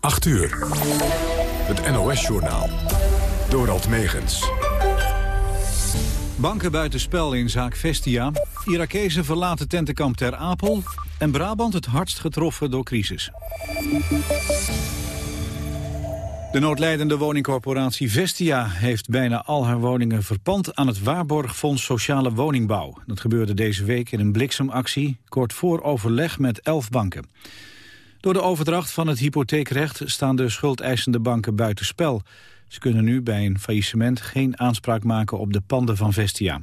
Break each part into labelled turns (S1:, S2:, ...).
S1: 8 uur. Het NOS-journaal. Dorald Megens.
S2: Banken buitenspel in zaak Vestia. Irakezen verlaten tentenkamp Ter Apel. En Brabant het hardst getroffen door crisis. De noodlijdende woningcorporatie Vestia heeft bijna al haar woningen verpand aan het Waarborgfonds Sociale Woningbouw. Dat gebeurde deze week in een bliksemactie, kort voor overleg met elf banken. Door de overdracht van het hypotheekrecht staan de schuldeisende banken buitenspel. Ze kunnen nu bij een faillissement geen aanspraak maken op de panden van Vestia.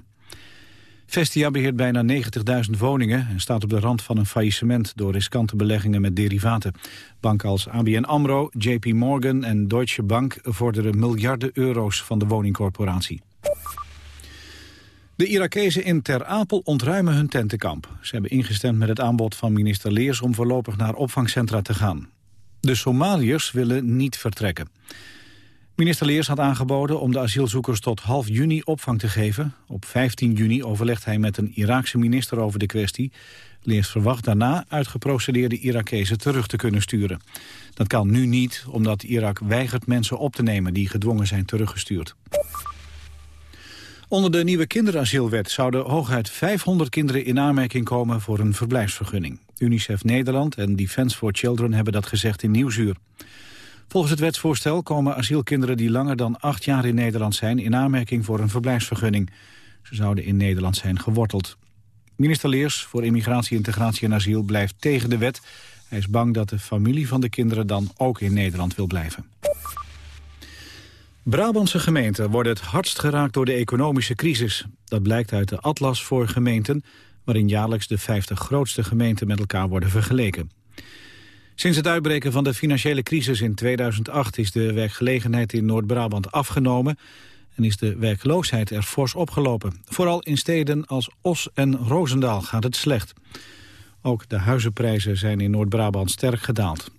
S2: Vestia beheert bijna 90.000 woningen en staat op de rand van een faillissement door riskante beleggingen met derivaten. Banken als ABN AMRO, JP Morgan en Deutsche Bank vorderen miljarden euro's van de woningcorporatie. De Irakezen in Ter Apel ontruimen hun tentenkamp. Ze hebben ingestemd met het aanbod van minister Leers om voorlopig naar opvangcentra te gaan. De Somaliërs willen niet vertrekken. Minister Leers had aangeboden om de asielzoekers tot half juni opvang te geven. Op 15 juni overlegt hij met een Iraakse minister over de kwestie. Leers verwacht daarna uitgeprocedeerde Irakezen terug te kunnen sturen. Dat kan nu niet, omdat Irak weigert mensen op te nemen die gedwongen zijn teruggestuurd. Onder de nieuwe kinderasielwet zouden hooguit 500 kinderen in aanmerking komen voor een verblijfsvergunning. UNICEF Nederland en Defence for Children hebben dat gezegd in Nieuwsuur. Volgens het wetsvoorstel komen asielkinderen die langer dan acht jaar in Nederland zijn in aanmerking voor een verblijfsvergunning. Ze zouden in Nederland zijn geworteld. Minister Leers voor Immigratie, Integratie en Asiel blijft tegen de wet. Hij is bang dat de familie van de kinderen dan ook in Nederland wil blijven. Brabantse gemeenten worden het hardst geraakt door de economische crisis. Dat blijkt uit de atlas voor gemeenten... waarin jaarlijks de 50 grootste gemeenten met elkaar worden vergeleken. Sinds het uitbreken van de financiële crisis in 2008 is de werkgelegenheid in Noord-Brabant afgenomen en is de werkloosheid er fors opgelopen. Vooral in steden als Os en Roosendaal gaat het slecht. Ook de huizenprijzen zijn in Noord-Brabant sterk gedaald.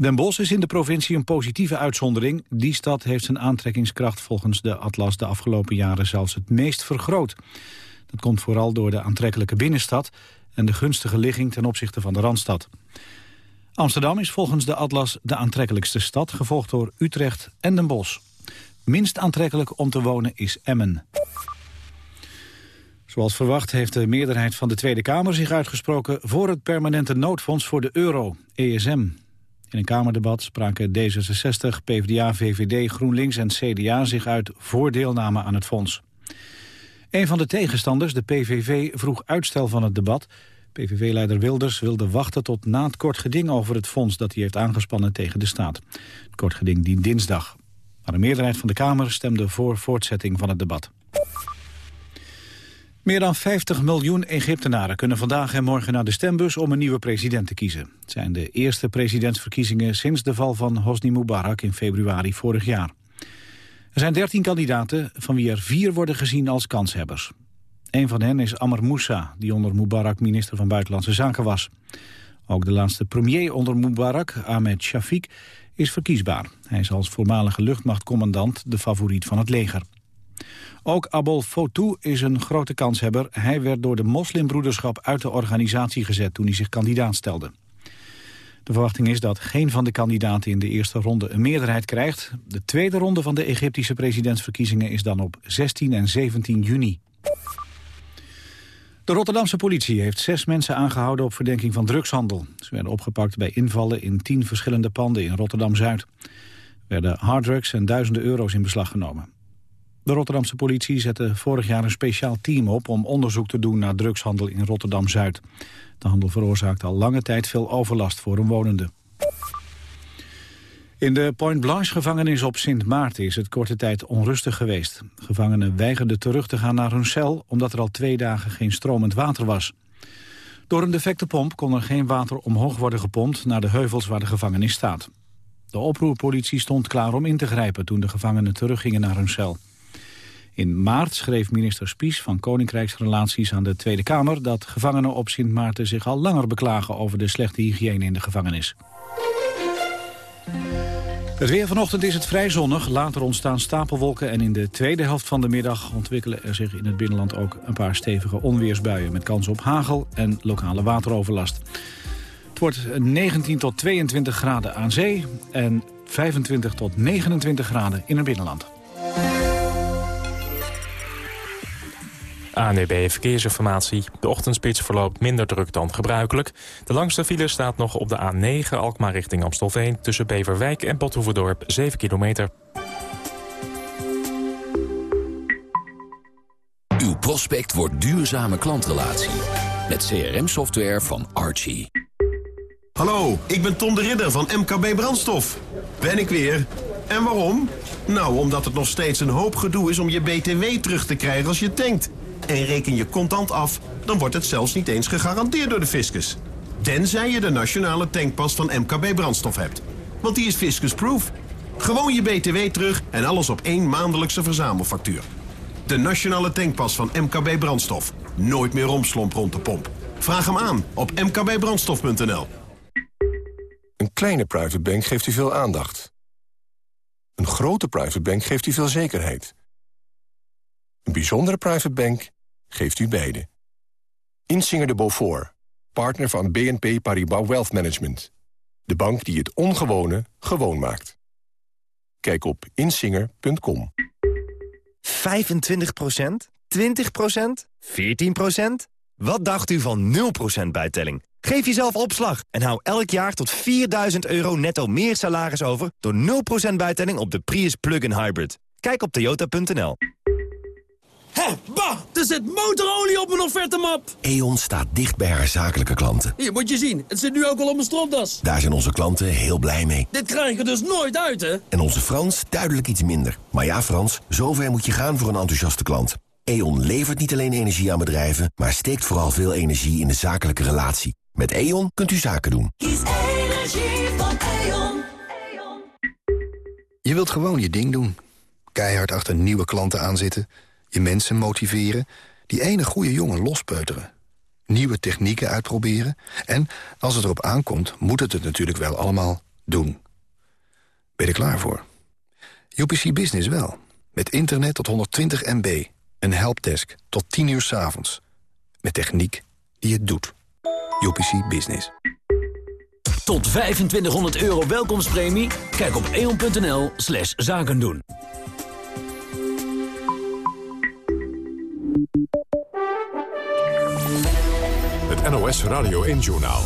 S2: Den Bosch is in de provincie een positieve uitzondering. Die stad heeft zijn aantrekkingskracht volgens de atlas de afgelopen jaren zelfs het meest vergroot. Dat komt vooral door de aantrekkelijke binnenstad en de gunstige ligging ten opzichte van de Randstad. Amsterdam is volgens de atlas de aantrekkelijkste stad, gevolgd door Utrecht en Den Bosch. Minst aantrekkelijk om te wonen is Emmen. Zoals verwacht heeft de meerderheid van de Tweede Kamer zich uitgesproken voor het permanente noodfonds voor de euro, ESM. In een Kamerdebat spraken D66, PvdA, VVD, GroenLinks en CDA zich uit voor deelname aan het fonds. Een van de tegenstanders, de PVV, vroeg uitstel van het debat. PVV-leider Wilders wilde wachten tot na het kort geding over het fonds dat hij heeft aangespannen tegen de staat. Het kort geding dient dinsdag. Maar een meerderheid van de Kamer stemde voor voortzetting van het debat. Meer dan 50 miljoen Egyptenaren kunnen vandaag en morgen naar de stembus om een nieuwe president te kiezen. Het zijn de eerste presidentsverkiezingen sinds de val van Hosni Mubarak in februari vorig jaar. Er zijn 13 kandidaten, van wie er vier worden gezien als kanshebbers. Een van hen is Amr Moussa, die onder Mubarak minister van Buitenlandse Zaken was. Ook de laatste premier onder Mubarak, Ahmed Shafiq, is verkiesbaar. Hij is als voormalige luchtmachtcommandant de favoriet van het leger. Ook Abol Fotou is een grote kanshebber. Hij werd door de moslimbroederschap uit de organisatie gezet toen hij zich kandidaat stelde. De verwachting is dat geen van de kandidaten in de eerste ronde een meerderheid krijgt. De tweede ronde van de Egyptische presidentsverkiezingen is dan op 16 en 17 juni. De Rotterdamse politie heeft zes mensen aangehouden op verdenking van drugshandel. Ze werden opgepakt bij invallen in tien verschillende panden in Rotterdam-Zuid. Er werden harddrugs en duizenden euro's in beslag genomen. De Rotterdamse politie zette vorig jaar een speciaal team op... om onderzoek te doen naar drugshandel in Rotterdam-Zuid. De handel veroorzaakt al lange tijd veel overlast voor omwonenden. In de Point Blanche-gevangenis op Sint Maarten is het korte tijd onrustig geweest. Gevangenen weigerden terug te gaan naar hun cel... omdat er al twee dagen geen stromend water was. Door een defecte pomp kon er geen water omhoog worden gepompt... naar de heuvels waar de gevangenis staat. De oproerpolitie stond klaar om in te grijpen... toen de gevangenen teruggingen naar hun cel. In maart schreef minister Spies van Koninkrijksrelaties aan de Tweede Kamer... dat gevangenen op Sint Maarten zich al langer beklagen over de slechte hygiëne in de gevangenis. Het weer vanochtend is het vrij zonnig. Later ontstaan stapelwolken en in de tweede helft van de middag ontwikkelen er zich in het binnenland ook een paar stevige onweersbuien met kans op hagel en lokale wateroverlast. Het wordt 19 tot 22 graden aan zee en 25 tot 29 graden in het binnenland.
S3: ANEB Verkeersinformatie. De ochtendspits verloopt minder druk dan gebruikelijk. De langste file staat nog op de A9 Alkmaar richting Amstelveen... tussen Beverwijk en Bothoeverdorp 7 kilometer.
S4: Uw prospect wordt duurzame klantrelatie. Met CRM-software van Archie.
S5: Hallo, ik ben Tom de Ridder van MKB Brandstof. Ben ik weer. En waarom? Nou, omdat het nog steeds een hoop gedoe is om je BTW terug te krijgen als je tankt. En reken je contant af, dan wordt het zelfs niet eens gegarandeerd door de fiscus. Tenzij je de nationale tankpas van MKB Brandstof hebt. Want die is fiscusproof. Gewoon je BTW terug en alles op één maandelijkse verzamelfactuur. De nationale tankpas van MKB Brandstof. Nooit meer romslomp rond de pomp. Vraag hem aan op mkbbrandstof.nl.
S6: Een kleine private bank geeft u veel aandacht. Een grote private bank geeft u veel zekerheid. Een bijzondere private bank geeft u beide. Insinger de Beaufort, partner van BNP Paribas Wealth Management. De bank die het ongewone gewoon maakt. Kijk op insinger.com.
S7: 25% 20% 14% Wat dacht u van 0% bijtelling? Geef jezelf opslag en hou elk jaar tot 4000 euro netto meer salaris over... door 0% bijtelling op de Prius Plug-in Hybrid. Kijk op toyota.nl.
S8: Hé, bah! Er zit motorolie op mijn offertemap!
S9: E.ON staat dicht bij haar zakelijke klanten.
S8: Hier, moet je zien. Het zit nu ook al op mijn stropdas.
S9: Daar zijn onze klanten heel blij mee.
S8: Dit krijg ik dus nooit uit, hè?
S9: En onze Frans duidelijk iets minder. Maar ja, Frans, zover moet je gaan voor een enthousiaste klant. E.ON levert niet alleen energie aan bedrijven... maar steekt vooral veel energie in de zakelijke relatie. Met E.ON kunt u zaken doen. Kies energie van
S10: E.ON. Je wilt gewoon je ding doen. Keihard achter nieuwe klanten aanzitten je mensen motiveren, die ene goede jongen lospeuteren. Nieuwe technieken uitproberen. En als het erop aankomt, moet het het natuurlijk wel allemaal doen. Ben je er klaar voor? UPC Business wel. Met internet tot 120 MB. Een helpdesk tot 10 uur s avonds. Met techniek die het doet. UPC Business.
S11: Tot 2500 euro welkomstpremie? Kijk op eon.nl slash zakendoen.
S1: NOS Radio 1-journaal.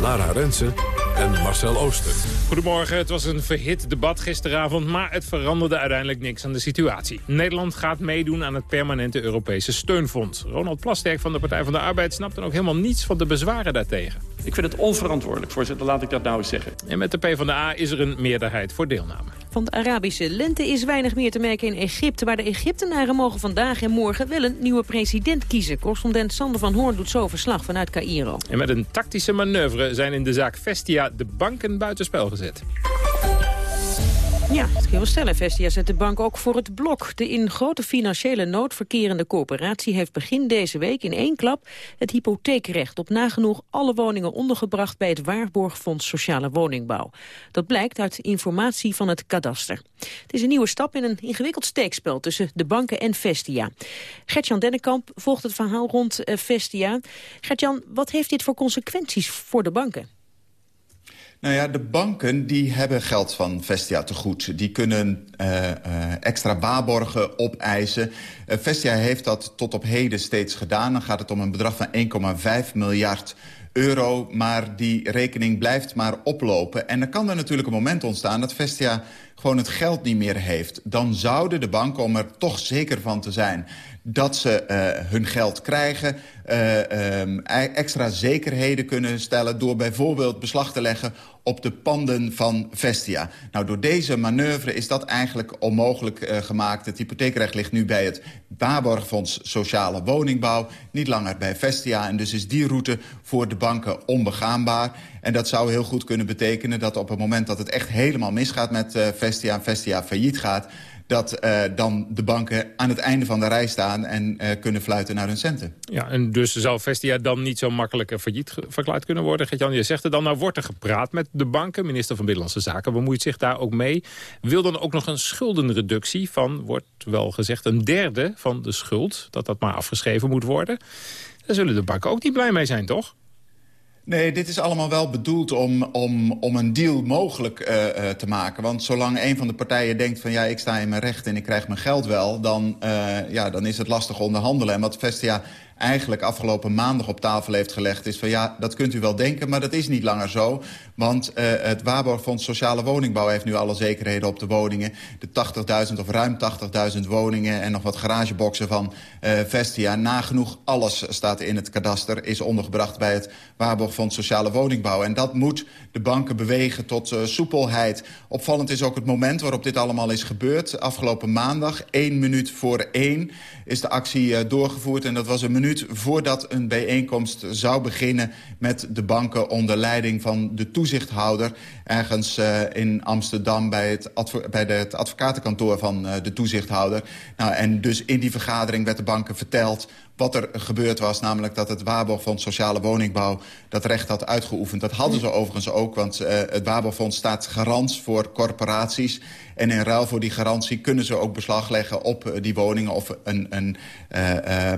S1: Lara Rensen en Marcel Ooster.
S12: Goedemorgen, het was een verhit debat gisteravond... maar het veranderde uiteindelijk niks aan de situatie. Nederland gaat meedoen aan het permanente Europese steunfonds. Ronald Plasterk van de Partij van de Arbeid snapt dan ook helemaal niets van de bezwaren daartegen.
S13: Ik vind het onverantwoordelijk, voorzitter, laat ik dat nou eens zeggen.
S12: En met de PvdA is er een meerderheid voor deelname.
S14: Van de Arabische lente is weinig meer te merken in Egypte... maar de Egyptenaren mogen vandaag en morgen wel een nieuwe president kiezen. Correspondent Sander van Hoorn doet zo verslag vanuit Cairo.
S12: En met een tactische manoeuvre zijn in de zaak Vestia de banken buitenspel gezet.
S14: Ja, wel stellen. Vestia zet de bank ook voor het blok. De in grote financiële nood verkerende corporatie heeft begin deze week in één klap het hypotheekrecht op nagenoeg alle woningen ondergebracht bij het Waarborgfonds Sociale Woningbouw. Dat blijkt uit informatie van het kadaster. Het is een nieuwe stap in een ingewikkeld steekspel tussen de banken en Vestia. Gertjan Dennekamp volgt het verhaal rond eh, Vestia. Gertjan, wat heeft dit voor consequenties voor de banken?
S15: Nou ja, de banken die hebben geld van Vestia te goed. Die kunnen uh, uh, extra waarborgen opeisen. Uh, Vestia heeft dat tot op heden steeds gedaan. Dan gaat het om een bedrag van 1,5 miljard euro. Maar die rekening blijft maar oplopen. En dan kan er natuurlijk een moment ontstaan dat Vestia gewoon het geld niet meer heeft. Dan zouden de banken, om er toch zeker van te zijn dat ze uh, hun geld krijgen. Uh, um, extra zekerheden kunnen stellen door bijvoorbeeld beslag te leggen op de panden van Vestia. Nou, door deze manoeuvre is dat eigenlijk onmogelijk uh, gemaakt. Het hypotheekrecht ligt nu bij het Waarborgfonds Sociale Woningbouw, niet langer bij Vestia. En dus is die route voor de banken onbegaanbaar. En dat zou heel goed kunnen betekenen dat op het moment dat het echt helemaal misgaat met Vestia en Vestia failliet gaat dat uh, dan de banken aan het einde van de rij staan... en uh, kunnen fluiten naar hun centen.
S12: Ja, en dus zou Vestia dan niet zo makkelijk failliet verklaard kunnen worden? Gert-Jan, je zegt er dan, nou wordt er gepraat met de banken. Minister van Binnenlandse Zaken bemoeit zich daar ook mee. Wil dan ook nog een schuldenreductie van, wordt wel gezegd... een derde van de schuld, dat dat maar afgeschreven moet worden. Daar zullen de banken ook niet blij mee zijn, toch?
S15: Nee, dit is allemaal wel bedoeld om, om, om een deal mogelijk uh, uh, te maken. Want zolang een van de partijen denkt van... ja, ik sta in mijn recht en ik krijg mijn geld wel... dan, uh, ja, dan is het lastig onderhandelen. En wat Vestia eigenlijk afgelopen maandag op tafel heeft gelegd... is van ja, dat kunt u wel denken, maar dat is niet langer zo. Want uh, het Waarborgfonds Sociale Woningbouw heeft nu alle zekerheden op de woningen. De 80.000 of ruim 80.000 woningen en nog wat garageboxen van uh, Vestia. Nagenoeg alles staat in het kadaster, is ondergebracht bij het Waarborgfonds Sociale Woningbouw. En dat moet de banken bewegen tot uh, soepelheid. Opvallend is ook het moment waarop dit allemaal is gebeurd. Afgelopen maandag, één minuut voor één, is de actie doorgevoerd. En dat was een minuut voordat een bijeenkomst zou beginnen... met de banken onder leiding van de toezichthouder... ergens uh, in Amsterdam bij het, bij de, het advocatenkantoor van uh, de toezichthouder. Nou, en dus in die vergadering werd de banken verteld wat er gebeurd was. Namelijk dat het Waarborgfonds Sociale Woningbouw dat recht had uitgeoefend. Dat hadden ze overigens ook, want uh, het Waarborgfonds staat garant voor corporaties. En in ruil voor die garantie kunnen ze ook beslag leggen op uh, die woningen... of een, een, uh,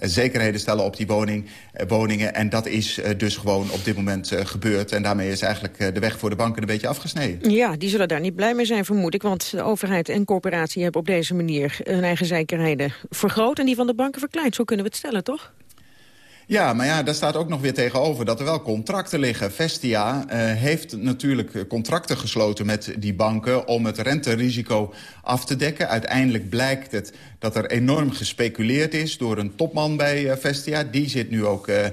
S15: zekerheden stellen op die woning, woningen. En dat is dus gewoon op dit moment gebeurd. En daarmee is eigenlijk de weg voor de banken een beetje afgesneden.
S14: Ja, die zullen daar niet blij mee zijn, vermoed ik. Want de overheid en corporatie hebben op deze manier hun eigen zekerheden vergroot... en die van de banken verkleind. Kunnen we het stellen, toch?
S15: Ja, maar ja, daar staat ook nog weer tegenover dat er wel contracten liggen. Vestia uh, heeft natuurlijk contracten gesloten met die banken... om het renterisico af te dekken. Uiteindelijk blijkt het dat er enorm gespeculeerd is door een topman bij uh, Vestia. Die zit nu ook uh,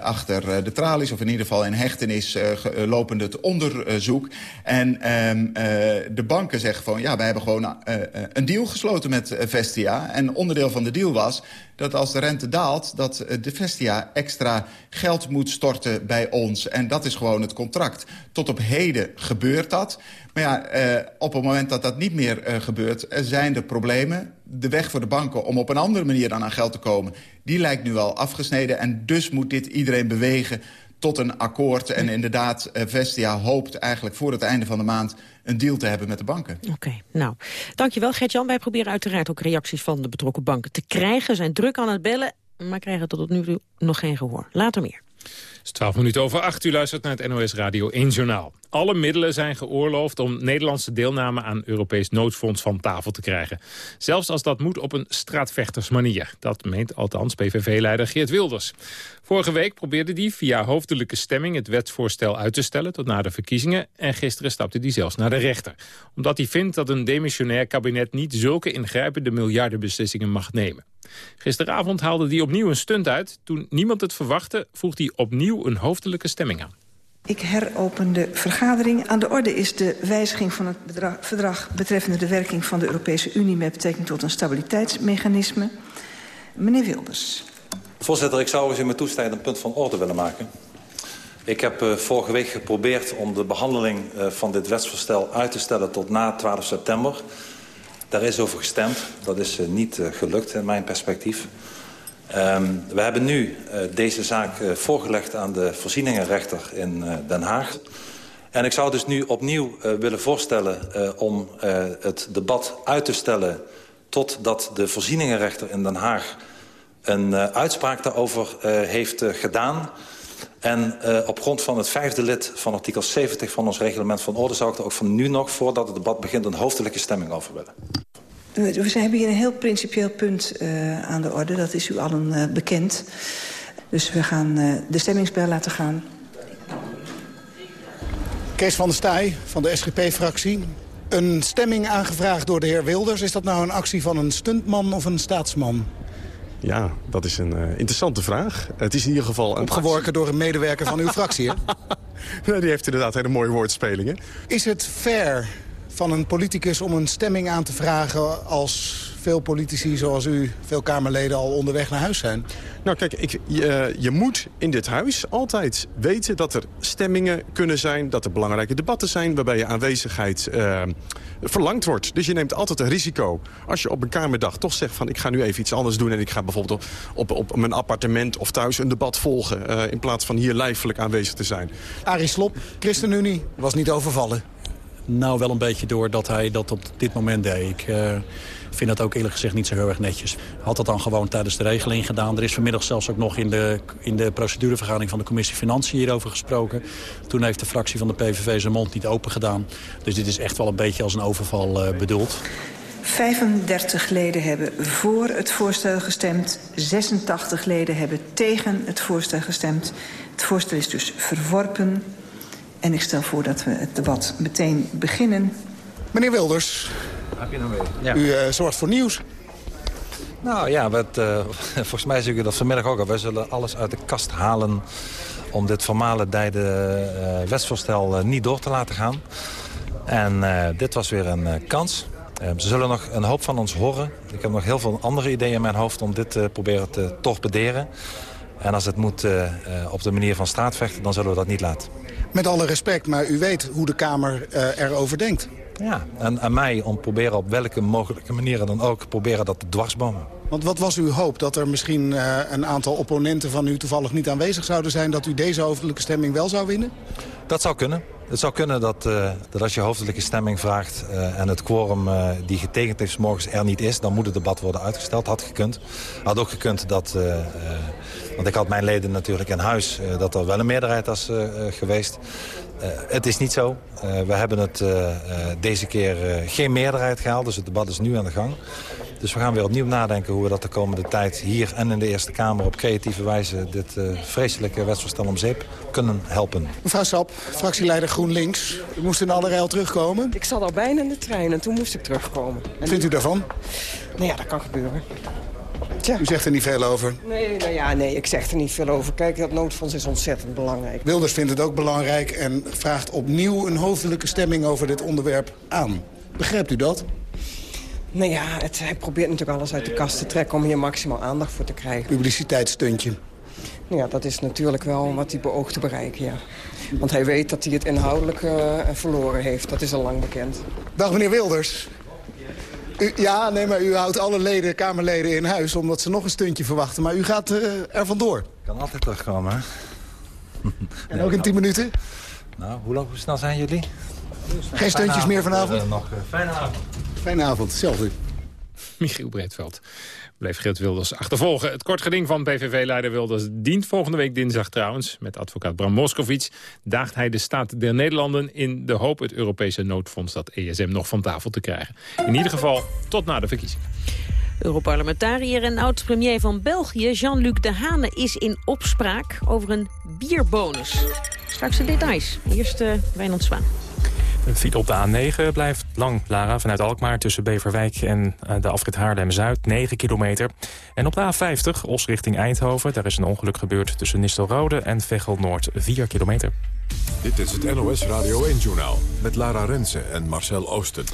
S15: achter de tralies, of in ieder geval in hechtenis lopende het onderzoek. En uh, de banken zeggen van, ja, wij hebben gewoon een deal gesloten met Vestia. En onderdeel van de deal was dat als de rente daalt... dat de Vestia extra geld moet storten bij ons. En dat is gewoon het contract. Tot op heden gebeurt dat. Maar ja, uh, op het moment dat dat niet meer uh, gebeurt, uh, zijn er problemen. De weg voor de banken om op een andere manier dan aan geld te komen... die lijkt nu wel afgesneden. En dus moet dit iedereen bewegen tot een akkoord. En inderdaad, Vestia hoopt eigenlijk voor het einde van de maand... een deal te hebben met de banken.
S14: Oké, okay, nou, dankjewel Gert-Jan. Wij proberen uiteraard ook reacties van de betrokken banken te krijgen. Zijn druk aan het bellen, maar krijgen tot nu toe nog geen gehoor. Later meer.
S12: Het is 12 minuten over 8. U luistert naar het NOS Radio 1 Journaal. Alle middelen zijn geoorloofd om Nederlandse deelname aan Europees noodfonds van tafel te krijgen. Zelfs als dat moet op een straatvechtersmanier. Dat meent althans PVV-leider Geert Wilders. Vorige week probeerde hij via hoofdelijke stemming het wetsvoorstel uit te stellen tot na de verkiezingen. En gisteren stapte hij zelfs naar de rechter. Omdat hij vindt dat een demissionair kabinet niet zulke ingrijpende miljardenbeslissingen mag nemen. Gisteravond haalde hij opnieuw een stunt uit. Toen niemand het verwachtte, vroeg hij opnieuw een hoofdelijke stemming aan.
S16: Ik heropen de vergadering. Aan de orde is de wijziging van het bedrag, verdrag... betreffende de werking van de Europese Unie... met betrekking tot een stabiliteitsmechanisme. Meneer Wilders.
S17: Voorzitter, ik zou eens in mijn toestijd een punt van orde willen maken. Ik heb uh, vorige week geprobeerd om de behandeling uh, van dit wetsvoorstel uit te stellen tot na 12 september. Daar is over gestemd. Dat is uh, niet gelukt in mijn perspectief. Um, we hebben nu uh, deze zaak voorgelegd aan de voorzieningenrechter in Den Haag. En ik zou dus nu opnieuw willen voorstellen om het debat uit te stellen... totdat de voorzieningenrechter in Den Haag een uitspraak daarover heeft gedaan... En uh, op grond van het vijfde lid van artikel 70 van ons reglement van orde... zou ik er ook van nu nog, voordat het debat begint... een hoofdelijke stemming over willen.
S16: We hebben hier een heel principieel punt uh, aan de orde. Dat is u allen uh, bekend. Dus we gaan uh, de stemmingsbel laten gaan.
S18: Kees van der Staaij van de SGP-fractie. Een stemming aangevraagd door de heer Wilders. Is dat nou een actie van een stuntman of een staatsman?
S19: Ja, dat is een uh, interessante vraag. Het is in ieder geval... Een
S18: Opgeworken actie... door een medewerker van uw fractie, hè?
S19: die heeft inderdaad hele mooie woordspelingen.
S18: Is het fair van een politicus om een stemming aan te vragen... als veel politici zoals u, veel Kamerleden, al onderweg naar huis zijn?
S19: Nou kijk, ik, je, je, moet in dit huis altijd weten dat er stemmingen kunnen zijn... dat er belangrijke debatten zijn waarbij je aanwezigheid uh, verlangd wordt. Dus je neemt altijd een risico. Als je op een Kamerdag toch zegt van ik ga nu even iets anders doen... en ik ga bijvoorbeeld op, op, op mijn appartement of thuis een debat volgen... Uh, in plaats van hier lijfelijk aanwezig te zijn.
S18: Arie Slob, ChristenUnie, was niet overvallen.
S20: nou wel een beetje door dat hij dat op dit moment deed. Ik uh, vind dat ook eerlijk gezegd niet zo heel erg netjes. Had dat dan gewoon tijdens de regeling gedaan. Er is vanmiddag zelfs ook nog in de, in de procedurevergadering van de commissie Financiën hierover gesproken. Toen heeft de fractie van de PVV zijn mond niet open gedaan. Dus dit is echt wel een beetje als een overval uh, bedoeld.
S16: 35 leden hebben voor het voorstel gestemd. 86 leden hebben tegen het voorstel gestemd. Het voorstel is dus verworpen. En ik stel voor dat we het debat meteen beginnen.
S18: Meneer Wilders,
S21: Heb je nou weer? Ja.
S18: u uh, zorgt voor nieuws.
S21: Nou ja, wat, uh, volgens mij zie ik dat vanmiddag ook al. Wij zullen alles uit de kast halen om dit formale dijde uh, wetsvoorstel niet door te laten gaan. En dit was weer een kans. ze zullen nog een hoop van ons horen. Ik heb nog heel veel andere ideeën in mijn hoofd om dit te proberen te torpederen. En als het moet op de manier van straatvechten, dan zullen we dat niet laten.
S18: Met alle respect, maar u weet hoe de Kamer uh, erover denkt.
S21: Ja, en aan mij om proberen op welke mogelijke manieren dan ook... proberen dat te dwarsbomen.
S18: Want wat was uw hoop? Dat er misschien uh, een aantal opponenten van u toevallig niet aanwezig zouden zijn... dat u deze hoofdelijke stemming wel zou winnen?
S21: Dat zou kunnen. Het zou kunnen dat, uh, dat als je hoofdelijke stemming vraagt... Uh, en het quorum uh, die getekend heeft morgens er niet is... dan moet het debat worden uitgesteld. Had gekund. Had ook gekund dat... want ik had mijn leden natuurlijk in huis... dat er wel een meerderheid was geweest. Het is niet zo. we hebben het deze keer geen meerderheid gehaald. Dus het debat is nu aan de gang. Dus we gaan weer opnieuw nadenken hoe we dat de komende tijd hier en in de Eerste Kamer op creatieve wijze dit uh, vreselijke wetsvoorstel om zeep kunnen helpen.
S18: Mevrouw Sap, fractieleider GroenLinks. U moest in alle rijl terugkomen.
S22: Ik zat al bijna in de trein en toen moest ik terugkomen.
S18: Wat vindt u daarvan?
S22: Nou ja, dat kan gebeuren.
S18: Tja. U zegt er niet veel over?
S22: Nee, nou ja, nee, ik zeg er niet veel over. Kijk, dat noodfonds is ontzettend belangrijk.
S18: Wilders vindt het ook belangrijk en vraagt opnieuw een hoofdelijke stemming over dit onderwerp aan. Begrijpt u dat?
S22: Nou ja, het, hij probeert natuurlijk alles uit de kast te trekken... om hier maximaal aandacht voor te krijgen.
S18: Publiciteitsstuntje.
S22: Nou ja, dat is natuurlijk wel wat hij beoogt te bereiken, ja. Want hij weet dat hij het inhoudelijk uh, verloren heeft. Dat is al lang bekend.
S18: Dag, meneer Wilders. U, ja, nee, maar u houdt alle leden, Kamerleden in huis... omdat ze nog een stuntje verwachten. Maar u gaat uh, er vandoor.
S21: Kan altijd terugkomen, hè?
S18: En nee, ook in tien minuten?
S21: Nou, hoe, lang, hoe snel zijn jullie?
S18: Geen stuntjes meer vanavond?
S21: Uh, nog, fijne avond.
S18: Fijne avond, zelf u.
S12: Michiel Breedveld bleef Geert Wilders achtervolgen. Het kort geding van PVV-leider Wilders dient volgende week dinsdag trouwens. Met advocaat Bram Moskowitz daagt hij de staat der Nederlanden... in de hoop het Europese noodfonds, dat ESM, nog van tafel te krijgen. In ieder geval tot na de verkiezingen.
S14: Europarlementariër en oud-premier van België, Jean-Luc Dehane, is in opspraak over een bierbonus. Straks de details. Eerst uh, Zwaan.
S3: Op de A9 blijft lang, Lara, vanuit Alkmaar... tussen Beverwijk en de afrit Haarlem-Zuid, 9 kilometer. En op de A50, Os richting Eindhoven... daar is een ongeluk gebeurd tussen Nistelrode en Veghel-Noord, 4 kilometer.
S1: Dit is het NOS Radio 1-journaal met Lara Rensen en Marcel Oosten.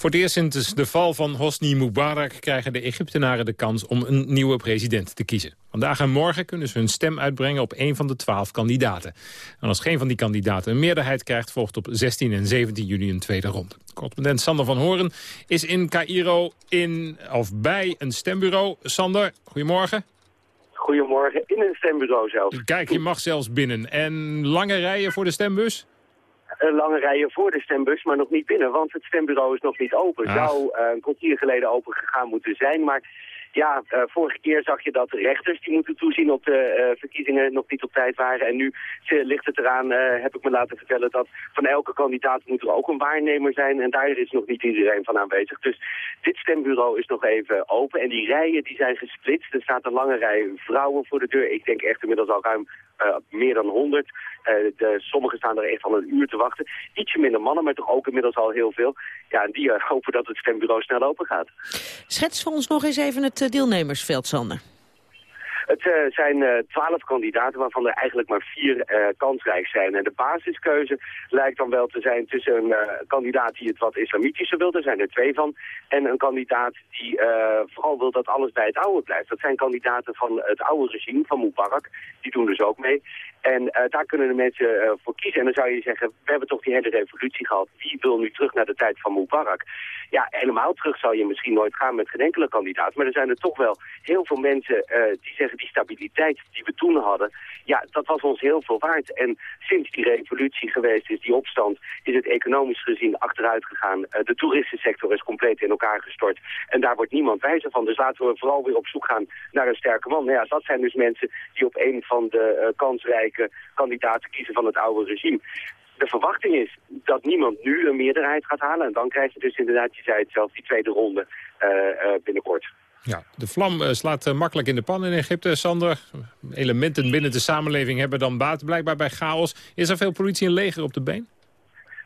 S12: Voor het eerst sinds de val van Hosni Mubarak krijgen de Egyptenaren de kans om een nieuwe president te kiezen. Vandaag en morgen kunnen ze hun stem uitbrengen op een van de twaalf kandidaten. En als geen van die kandidaten een meerderheid krijgt, volgt op 16 en 17 juni een tweede ronde. Correspondent Sander van Horen is in Cairo in, of bij een stembureau. Sander, goedemorgen.
S23: Goedemorgen, in een stembureau zelfs.
S12: Kijk, je mag zelfs binnen. En lange rijen voor de stembus?
S23: Uh, lange rijen voor de stembus, maar nog niet binnen. Want het stembureau is nog niet open.
S12: Ah.
S23: Zou uh, een kwartier geleden open gegaan moeten zijn. Maar ja, uh, vorige keer zag je dat de rechters die moeten toezien op de verkiezingen nog niet op tijd waren. En nu ligt het eraan, heb ik me laten vertellen, dat van elke kandidaat moet er ook een waarnemer zijn. En daar is nog niet iedereen van aanwezig. Dus dit stembureau is nog even open. En die rijen die zijn gesplitst. Er staat een lange rij vrouwen voor de deur. Ik denk echt inmiddels al ruim meer dan 100. Uh, de, sommigen staan er echt al een uur te wachten. Ietsje minder mannen, maar toch ook inmiddels al heel veel. Ja, en die uh, hopen dat het stembureau snel open gaat.
S14: Schets voor ons nog eens even het deelnemersveld, Sander.
S23: Het uh, zijn twaalf uh, kandidaten waarvan er eigenlijk maar vier uh, kansrijk zijn. En de basiskeuze lijkt dan wel te zijn tussen een kandidaat die het wat islamitischer wil, daar zijn er twee van, en een kandidaat die vooral wil dat alles bij het oude blijft. Dat zijn kandidaten van het oude regime, van Mubarak, die doen dus ook mee. En uh, daar kunnen de mensen uh, voor kiezen. En dan zou je zeggen, we hebben toch die hele revolutie gehad. Wie wil nu terug naar de tijd van Mubarak? Ja, helemaal terug zal je misschien nooit gaan met geen enkele kandidaat. Maar er zijn er toch wel heel veel mensen uh, die zeggen die stabiliteit die we toen hadden. Ja, dat was ons heel veel waard. En sinds die revolutie geweest is, die opstand, is het economisch gezien achteruit gegaan. de toeristensector is compleet in elkaar gestort. En daar wordt niemand wijzer van. Dus laten we vooral weer op zoek gaan naar een sterke man. Nou ja, dat zijn dus mensen die op een van de kansrijke kandidaten kiezen van het oude regime. De verwachting is dat niemand nu een meerderheid gaat halen. En dan krijg je dus inderdaad, je zei het zelf, die tweede ronde uh, uh, binnenkort.
S12: Ja, de vlam uh, slaat makkelijk in de pan in Egypte, Sander. Elementen binnen de samenleving hebben dan baat blijkbaar bij chaos. Is er veel politie en leger op de been?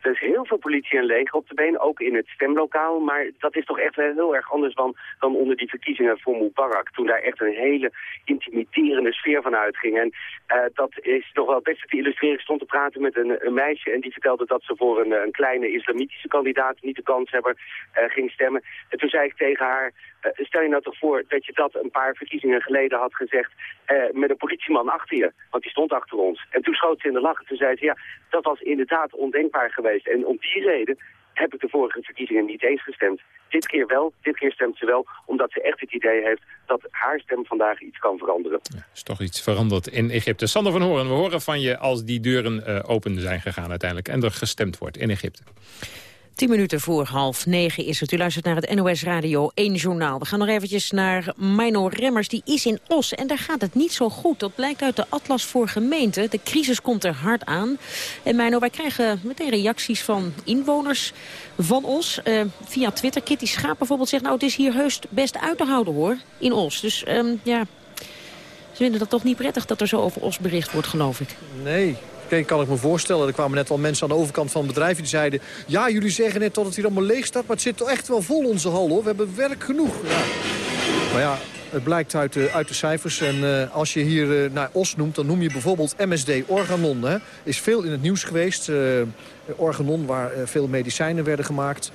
S23: Er is heel veel politie en leger op de been, ook in het stemlokaal. Maar dat is toch echt heel erg anders dan, dan onder die verkiezingen voor Mubarak. Toen daar echt een hele intimiderende sfeer van uitging. En uh, dat is nog wel best te illustreren. Ik stond te praten met een, een, meisje en die vertelde dat ze voor een, een kleine islamitische kandidaat niet de kans hebben uh, ging stemmen. En toen zei ik tegen haar, uh, stel je nou toch voor dat je dat een paar verkiezingen geleden had gezegd met een politieman achter je. Want die stond achter ons. En toen schoot ze in de lach en toen zei ze, ja, dat was inderdaad ondenkbaar geweest. En om die reden heb ik de vorige verkiezingen niet eens gestemd. Dit keer wel, dit keer stemt ze wel, omdat ze echt het idee heeft dat haar stem vandaag iets kan veranderen.
S12: Ja, is toch iets veranderd in Egypte. Sander van Horen, we horen van je als die deuren uh, open zijn gegaan uiteindelijk en er gestemd wordt in Egypte.
S14: Tien minuten voor half negen is het. U luistert naar het NOS Radio 1 Journaal. We gaan nog eventjes naar Mino Remmers. Die is in Os en daar gaat het niet zo goed. Dat blijkt uit de Atlas voor Gemeenten. De crisis komt er hard aan. En Mino, wij krijgen meteen reacties van inwoners van Os. Uh, via Twitter. Kitty Schaap bijvoorbeeld zegt... nou, het is hier heus best uit te houden, hoor, in Os. Dus um, ja, ze vinden dat toch niet prettig dat er zo over Os bericht wordt, geloof ik.
S24: Nee, Kijk, kan ik me voorstellen. Er kwamen net al mensen aan de overkant van het bedrijf die zeiden... ja, jullie zeggen net dat het hier allemaal leeg staat... maar het zit toch echt wel vol onze hal, hoor. We hebben werk genoeg. Ja. Maar ja, het blijkt uit de, uit de cijfers. En uh, als je hier uh, naar Os noemt, dan noem je bijvoorbeeld MSD Organon. Is veel in het nieuws geweest. Uh, Organon, waar veel medicijnen werden gemaakt.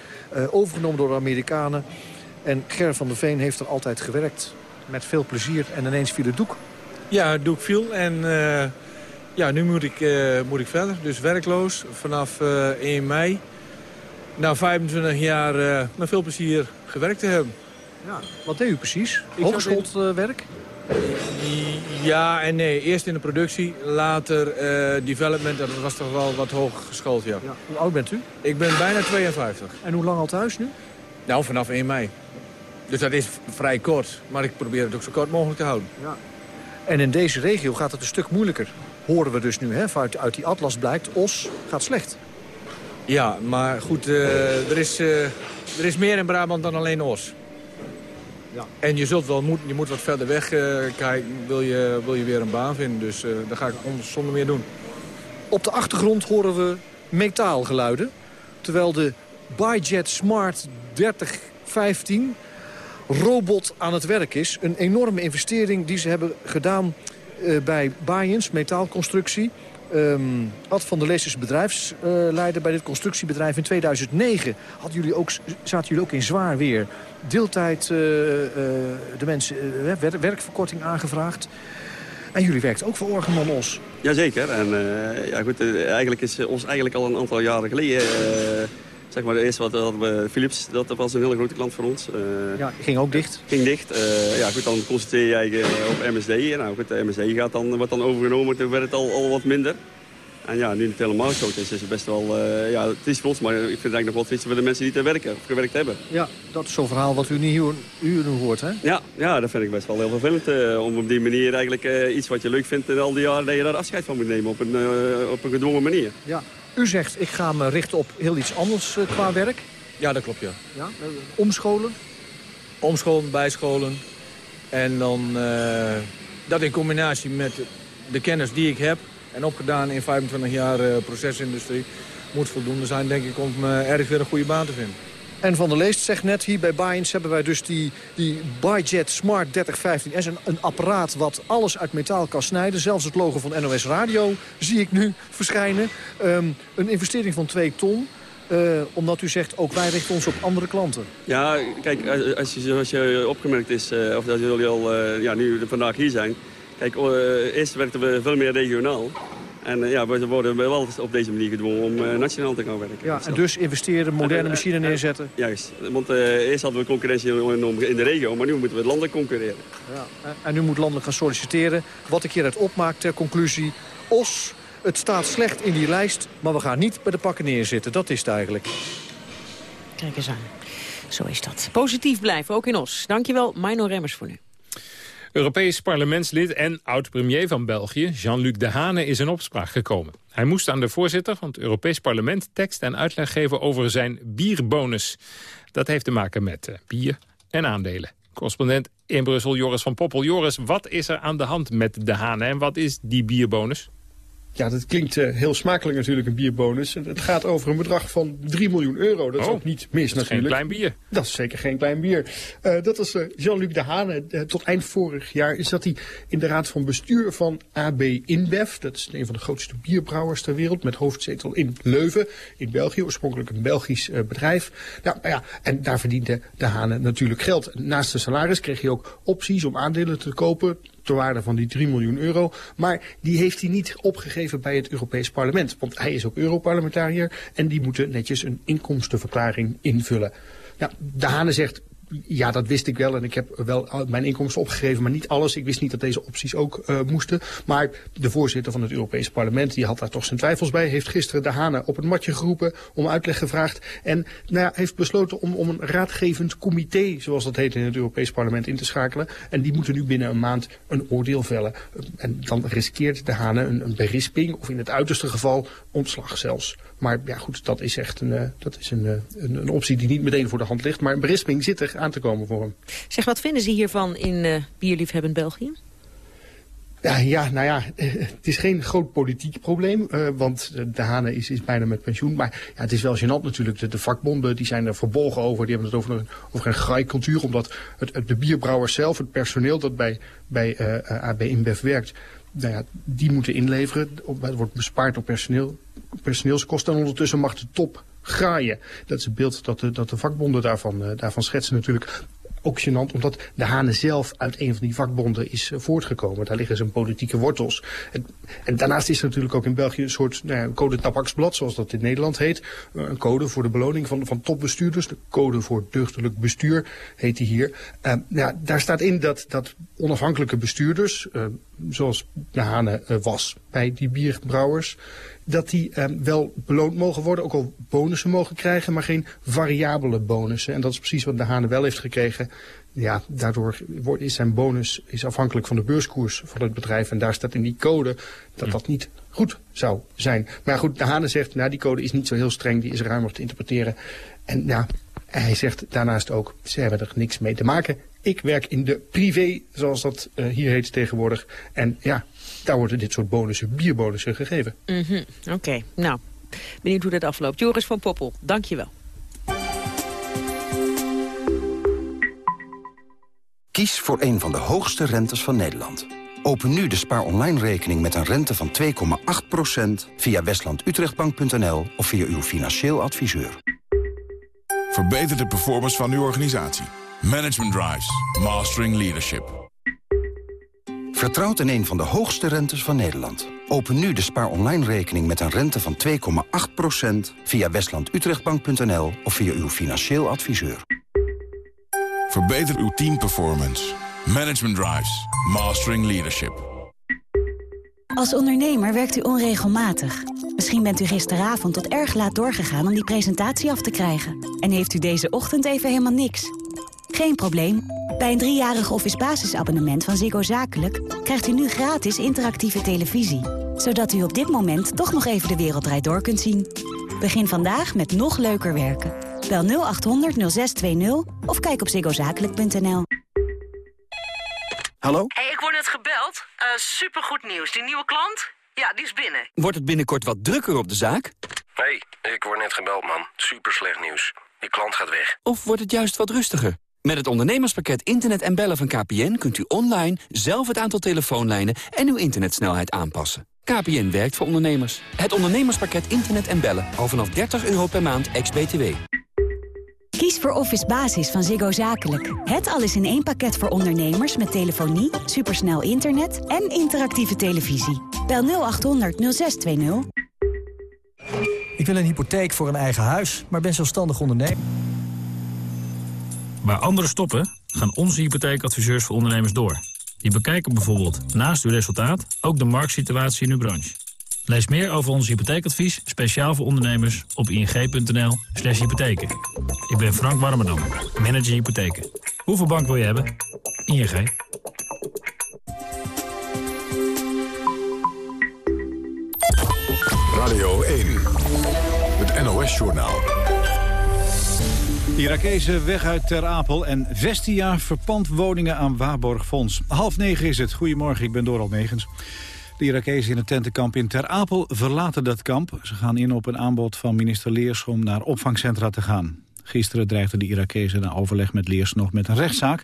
S24: overgenomen door de Amerikanen. En Ger van der Veen heeft er altijd gewerkt. Met veel plezier. En ineens viel het doek.
S25: Ja, het doek viel. En ja, nu moet ik, uh, moet ik verder. Dus werkloos vanaf uh, 1 mei. Na 25 jaar uh, met veel plezier gewerkt te hebben.
S24: Ja, wat deed u precies? Hooggeschoold in... werk?
S25: Ja en nee. Eerst in de productie, later development. Dat was toch wel wat hooggeschoold, ja. ja.
S24: Hoe oud bent u?
S25: Ik ben bijna 52.
S24: En hoe lang al thuis nu?
S25: Nou, vanaf 1 mei. Dus dat is vrij kort. Maar ik probeer het ook zo kort mogelijk te houden. Ja.
S24: En in deze regio gaat het een stuk moeilijker horen we dus nu, hè, uit, uit die atlas blijkt, Os gaat slecht.
S25: Ja, maar goed, uh, er, is, uh, er is meer in Brabant dan alleen Os. Ja. En je, zult wel moet, je moet wat verder weg uh, kijken, wil je, wil je weer een baan vinden. Dus dat ga ik zonder meer doen.
S24: Op de achtergrond horen we metaalgeluiden. Terwijl de Byjet Smart 3015 robot aan het werk is. Een enorme investering die ze hebben gedaan bij Bayens, metaalconstructie. Um, Ad van der Lees is bedrijfsleider bij dit constructiebedrijf. In 2009 hadden jullie ook, zaten jullie ook in zwaar weer. Deeltijd uh, uh, de mensen werkverkorting aangevraagd. En jullie werkt ook voor Organon Os.
S26: Jazeker. En ja, goed, eigenlijk is ons eigenlijk al een aantal jaren geleden Zeg maar, de eerste wat hadden we Philips, dat was een hele grote klant voor ons. Uh,
S24: ja, ging ook dicht?
S26: Ging dicht. Uh, ja, goed, dan concentreer je je op MSD. Nou goed, de MSD gaat dan, wordt dan overgenomen, toen werd het al, al wat minder. En ja, nu het helemaal zo is, is het best wel... Uh, ja, het is voor ons, maar ik vind het eigenlijk nog wel triest voor de mensen die er werken, of gewerkt hebben.
S24: Ja, dat is zo'n verhaal wat u nu, u nu hoort, hè?
S26: Ja, ja, dat vind ik best wel heel vervelend. Uh, om op die manier eigenlijk iets wat je leuk vindt in al die jaren... dat je daar afscheid van moet nemen op een, op een gedwongen manier.
S24: Ja, u zegt, ik ga me richten op heel iets anders uh, qua werk.
S25: Ja, dat klopt, ja.
S24: ja? Omscholen?
S25: Omscholen, bijscholen. En dan uh, dat in combinatie met de kennis die ik heb... en opgedaan in 25 jaar uh, procesindustrie... moet voldoende zijn, denk ik, om ergens weer een goede baan te vinden.
S24: En Van der Leest zegt net, hier bij Bayens hebben wij dus die, die Byjet Smart 3015S. Een, een apparaat wat alles uit metaal kan snijden. Zelfs het logo van NOS Radio zie ik nu verschijnen. Um, een investering van 2 ton. Uh, omdat u zegt, ook wij richten ons op andere klanten.
S26: Ja, kijk, als je, zoals je opgemerkt is, uh, of dat jullie al uh, ja, nu vandaag hier zijn... Kijk, eerst werkten we veel meer regionaal. En uh, ja, we worden wel op deze manier gedwongen om uh, nationaal te gaan werken.
S24: Ja, en dus investeren, moderne machines neerzetten.
S26: Juist, want eerst hadden we concurrentie in de regio, maar nu moeten we landelijk concurreren.
S24: Ja, en, en nu moet landelijk gaan solliciteren. Wat ik hieruit opmaak ter conclusie, OS, het staat slecht in die lijst, maar we gaan niet bij de pakken neerzitten. Dat is het eigenlijk.
S14: Kijk eens aan. Zo is dat. Positief blijven, ook in Os. Dankjewel, Mino Remmers, voor nu.
S12: Europees parlementslid en oud-premier van België, Jean-Luc Dehane, is in opspraak gekomen. Hij moest aan de voorzitter van het Europees Parlement tekst en uitleg geven over zijn bierbonus. Dat heeft te maken met uh, bier en aandelen. Correspondent in Brussel, Joris van Poppel. Joris, wat is er aan de hand met Dehane en wat is die bierbonus?
S27: Ja, dat klinkt uh, heel smakelijk natuurlijk, een bierbonus. Het gaat over een bedrag van 3 miljoen euro. Dat is
S12: oh,
S27: ook niet mis
S12: dat
S27: natuurlijk.
S12: Dat is geen klein bier.
S27: Dat is zeker geen klein bier. Uh, dat is uh, Jean-Luc Dehane. tot eind vorig jaar zat hij in de raad van bestuur van AB InBev. Dat is een van de grootste bierbrouwers ter wereld. Met hoofdzetel in Leuven, in België. Oorspronkelijk een Belgisch bedrijf. Nou, ja, en daar verdiende Dehane natuurlijk geld. Naast de salaris kreeg hij ook opties om aandelen te kopen ter waarde van die 3 miljoen euro. Maar die heeft hij niet opgegeven bij het Europees Parlement. Want hij is ook Europarlementariër en die moeten netjes een inkomstenverklaring invullen. De Hane zegt, ja, dat wist ik wel en ik heb wel mijn inkomsten opgegeven, maar niet alles. Ik wist niet dat deze opties ook uh, moesten. Maar de voorzitter van het Europese parlement, die had daar toch zijn twijfels bij, heeft gisteren de Hane op het matje geroepen, om uitleg gevraagd en nou heeft besloten om, om een raadgevend comité, zoals dat heet in het Europees parlement, in te schakelen. En die moeten nu binnen een maand een oordeel vellen. En dan riskeert de Hane een, een berisping of in het uiterste geval ontslag zelfs. Maar ja goed, dat is echt een, uh, dat is een, uh, een, een, optie die niet meteen voor de hand ligt. Maar een berisping zit er aan te komen voor hem.
S14: Zeg, wat vinden ze hiervan in uh, Bierliefhebbend België?
S27: Ja, ja, nou ja, het is geen groot politiek probleem, uh, want de Hane is, is bijna met pensioen. Maar ja, het is wel gênant natuurlijk. De, de vakbonden die zijn er verbolgen over. Die hebben het over een, over een graaikultuur, omdat het, het, de bierbrouwers zelf, het personeel dat bij, bij uh, AB InBev werkt, nou ja, die moeten inleveren. Er wordt bespaard op personeel, personeelskosten en ondertussen mag de top graaien. Dat is het beeld dat de, dat de vakbonden daarvan, uh, daarvan schetsen natuurlijk ook gênant, omdat de Hane zelf uit een van die vakbonden is uh, voortgekomen. Daar liggen zijn politieke wortels. En, daarnaast is er natuurlijk ook in België een soort nou code tabaksblad, zoals dat in Nederland heet. Uh, een code voor de beloning van, van topbestuurders. De code voor deugdelijk bestuur heet die hier. Uh, ja, daar staat in dat, dat onafhankelijke bestuurders, zoals de Hane was bij die bierbrouwers dat die eh, wel beloond mogen worden, ook al bonussen mogen krijgen, maar geen variabele bonussen. En dat is precies wat de Hane wel heeft gekregen. Ja, daardoor wordt, is zijn bonus is afhankelijk van de beurskoers van het bedrijf. En daar staat in die code dat dat niet goed zou zijn. Maar goed, de Hane zegt, nou die code is niet zo heel streng, die is ruimer te interpreteren. En ja, hij zegt daarnaast ook, ze hebben er niks mee te maken. Ik werk in de privé, zoals dat uh, hier heet tegenwoordig. En ja, daar worden dit soort bonussen, bierbonussen gegeven.
S14: Mm -hmm. Oké, okay. nou, benieuwd hoe dat afloopt. Joris van Poppel, dank je wel.
S28: Kies voor een van de hoogste rentes van Nederland. Open nu de Spaar Online rekening met een rente van 2,8% via westlandutrechtbank.nl of via uw financieel adviseur.
S29: Verbeter de performance van uw organisatie. Management Drives. Mastering Leadership.
S28: Vertrouwt in een van de hoogste rentes van Nederland. Open nu de Spaar Online rekening met een rente van 2,8% via westlandutrechtbank.nl of via uw financieel adviseur.
S29: Verbeter uw teamperformance. Management Drives. Mastering Leadership.
S30: Als ondernemer werkt u onregelmatig. Misschien bent u gisteravond tot erg laat doorgegaan om die presentatie af te krijgen. En heeft u deze ochtend even helemaal niks. Geen probleem. Bij een driejarig office basisabonnement van Ziggo Zakelijk... krijgt u nu gratis interactieve televisie. Zodat u op dit moment toch nog even de wereld door kunt zien. Begin vandaag met nog leuker werken. Bel 0800 0620 of kijk op ziggozakelijk.nl.
S31: Hallo?
S32: Hey, ik word net gebeld. Uh, supergoed nieuws. Die nieuwe klant? Ja, die is binnen.
S31: Wordt het binnenkort wat drukker op de zaak?
S33: hey, ik word net gebeld, man. Super slecht nieuws. Die klant gaat weg.
S31: Of wordt het juist wat rustiger? Met het ondernemerspakket Internet en Bellen van KPN... kunt u online zelf het aantal telefoonlijnen en uw internetsnelheid aanpassen. KPN werkt voor ondernemers. Het ondernemerspakket Internet en Bellen. Al vanaf 30 euro per maand, ex-BTW.
S30: Kies voor Office Basis van Ziggo Zakelijk. Het alles in één pakket voor ondernemers met telefonie, supersnel internet en interactieve televisie. Bel 0800 0620.
S34: Ik wil een hypotheek voor een eigen huis, maar ben zelfstandig ondernemer.
S25: Waar anderen stoppen, gaan onze hypotheekadviseurs voor ondernemers door. Die bekijken bijvoorbeeld naast uw resultaat ook de marktsituatie in uw branche. Lees meer over ons hypotheekadvies, speciaal voor ondernemers, op ing.nl slash hypotheken. Ik ben Frank Warmerdam, manager hypotheken. Hoeveel bank wil je hebben? ING.
S1: Radio 1, het NOS-journaal.
S2: Irakezen weg uit Ter Apel en Vestia verpand woningen aan Waarborg Fonds. Half negen is het. Goedemorgen, ik ben Doral Megens. De Irakezen in het tentenkamp in Ter Apel verlaten dat kamp. Ze gaan in op een aanbod van minister Leers om naar opvangcentra te gaan. Gisteren dreigden de Irakezen na overleg met Leers nog met een rechtszaak.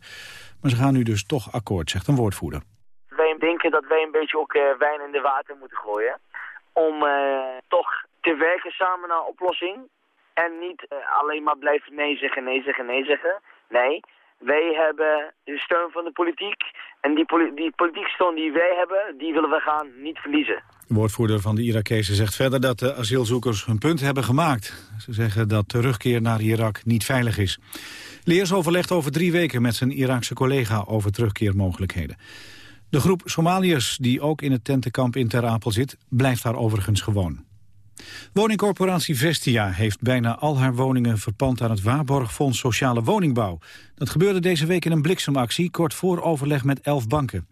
S2: Maar ze gaan nu dus toch akkoord, zegt een woordvoerder.
S35: Wij denken dat wij een beetje ook uh, wijn in de water moeten gooien. Om uh, toch te werken samen naar oplossing. En niet uh, alleen maar blijven nee zeggen, nee zeggen, nee zeggen. Nee, wij hebben de steun van de politiek. En die, poli die politieke steun die wij hebben, die willen we gaan niet verliezen.
S2: De woordvoerder van de Irakezen zegt verder dat de asielzoekers hun punt hebben gemaakt. Ze zeggen dat terugkeer naar Irak niet veilig is. Leers overlegt over drie weken met zijn Iraakse collega over terugkeermogelijkheden. De groep Somaliërs die ook in het tentenkamp in Ter Apel zit, blijft daar overigens gewoon. Woningcorporatie Vestia heeft bijna al haar woningen verpand aan het Waarborgfonds Sociale Woningbouw. Dat gebeurde deze week in een bliksemactie, kort voor overleg met elf banken.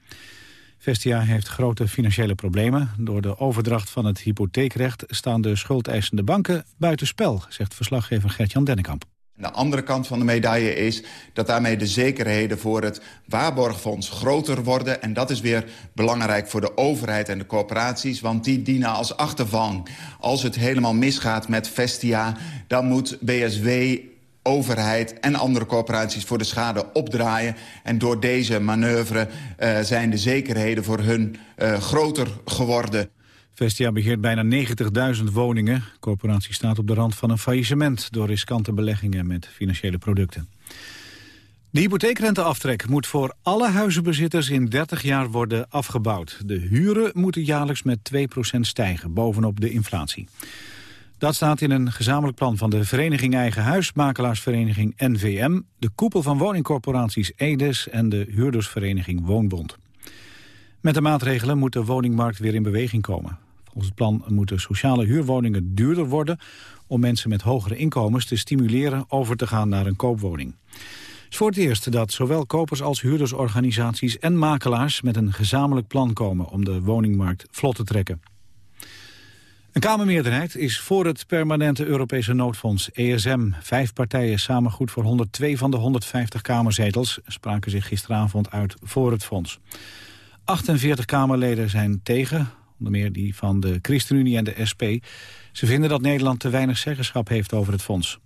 S2: Vestia heeft grote financiële problemen. Door de overdracht van het hypotheekrecht staan de schuldeisende banken buitenspel, zegt verslaggever Gert-Jan Dennekamp.
S15: De andere kant van de medaille is dat daarmee de zekerheden voor het waarborgfonds groter worden. En dat is weer belangrijk voor de overheid en de corporaties, want die dienen als achtervang. Als het helemaal misgaat met Vestia, dan moet BSW overheid en andere corporaties voor de schade opdraaien. En door deze manoeuvre uh, zijn de zekerheden voor hun uh, groter geworden.
S2: Vestia beheert bijna 90.000 woningen. De corporatie staat op de rand van een faillissement... door riskante beleggingen met financiële producten. De hypotheekrenteaftrek moet voor alle huizenbezitters in 30 jaar worden afgebouwd. De huren moeten jaarlijks met 2% stijgen, bovenop de inflatie. Dat staat in een gezamenlijk plan van de Vereniging Eigen Huis, Makelaarsvereniging NVM, de koepel van woningcorporaties EDES en de huurdersvereniging Woonbond. Met de maatregelen moet de woningmarkt weer in beweging komen. Het plan moeten sociale huurwoningen duurder worden... om mensen met hogere inkomens te stimuleren over te gaan naar een koopwoning. Het is voor het eerst dat zowel kopers als huurdersorganisaties en makelaars... met een gezamenlijk plan komen om de woningmarkt vlot te trekken. Een Kamermeerderheid is voor het permanente Europese noodfonds ESM. Vijf partijen samen goed voor 102 van de 150 Kamerzetels... spraken zich gisteravond uit voor het fonds. 48 Kamerleden zijn tegen, onder meer die van de ChristenUnie en de SP. Ze vinden dat Nederland te weinig zeggenschap heeft over het fonds.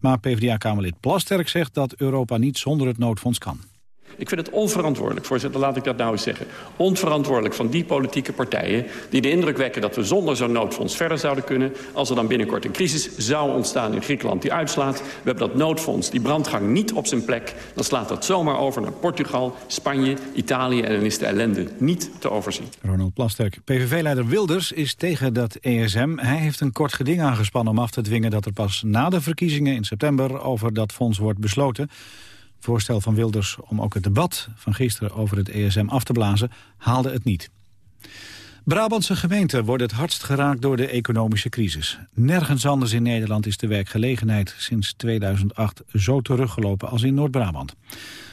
S2: Maar PvdA-Kamerlid Plasterk zegt dat Europa niet zonder het noodfonds kan.
S36: Ik vind het onverantwoordelijk, voorzitter, laat ik dat nou eens zeggen. Onverantwoordelijk van die politieke partijen die de indruk wekken dat we zonder zo'n noodfonds verder zouden kunnen. Als er dan binnenkort een crisis zou ontstaan in Griekenland die uitslaat. We hebben dat noodfonds, die brandgang niet op zijn plek. Dan slaat dat zomaar over naar Portugal, Spanje, Italië en dan is de ellende niet te overzien.
S2: Ronald Plasterk. PVV-leider Wilders is tegen dat ESM. Hij heeft een kort geding aangespannen om af te dwingen dat er pas na de verkiezingen in september over dat fonds wordt besloten voorstel van Wilders om ook het debat van gisteren over het ESM af te blazen, haalde het niet. Brabantse gemeenten worden het hardst geraakt door de economische crisis. Nergens anders in Nederland is de werkgelegenheid sinds 2008 zo teruggelopen als in Noord-Brabant.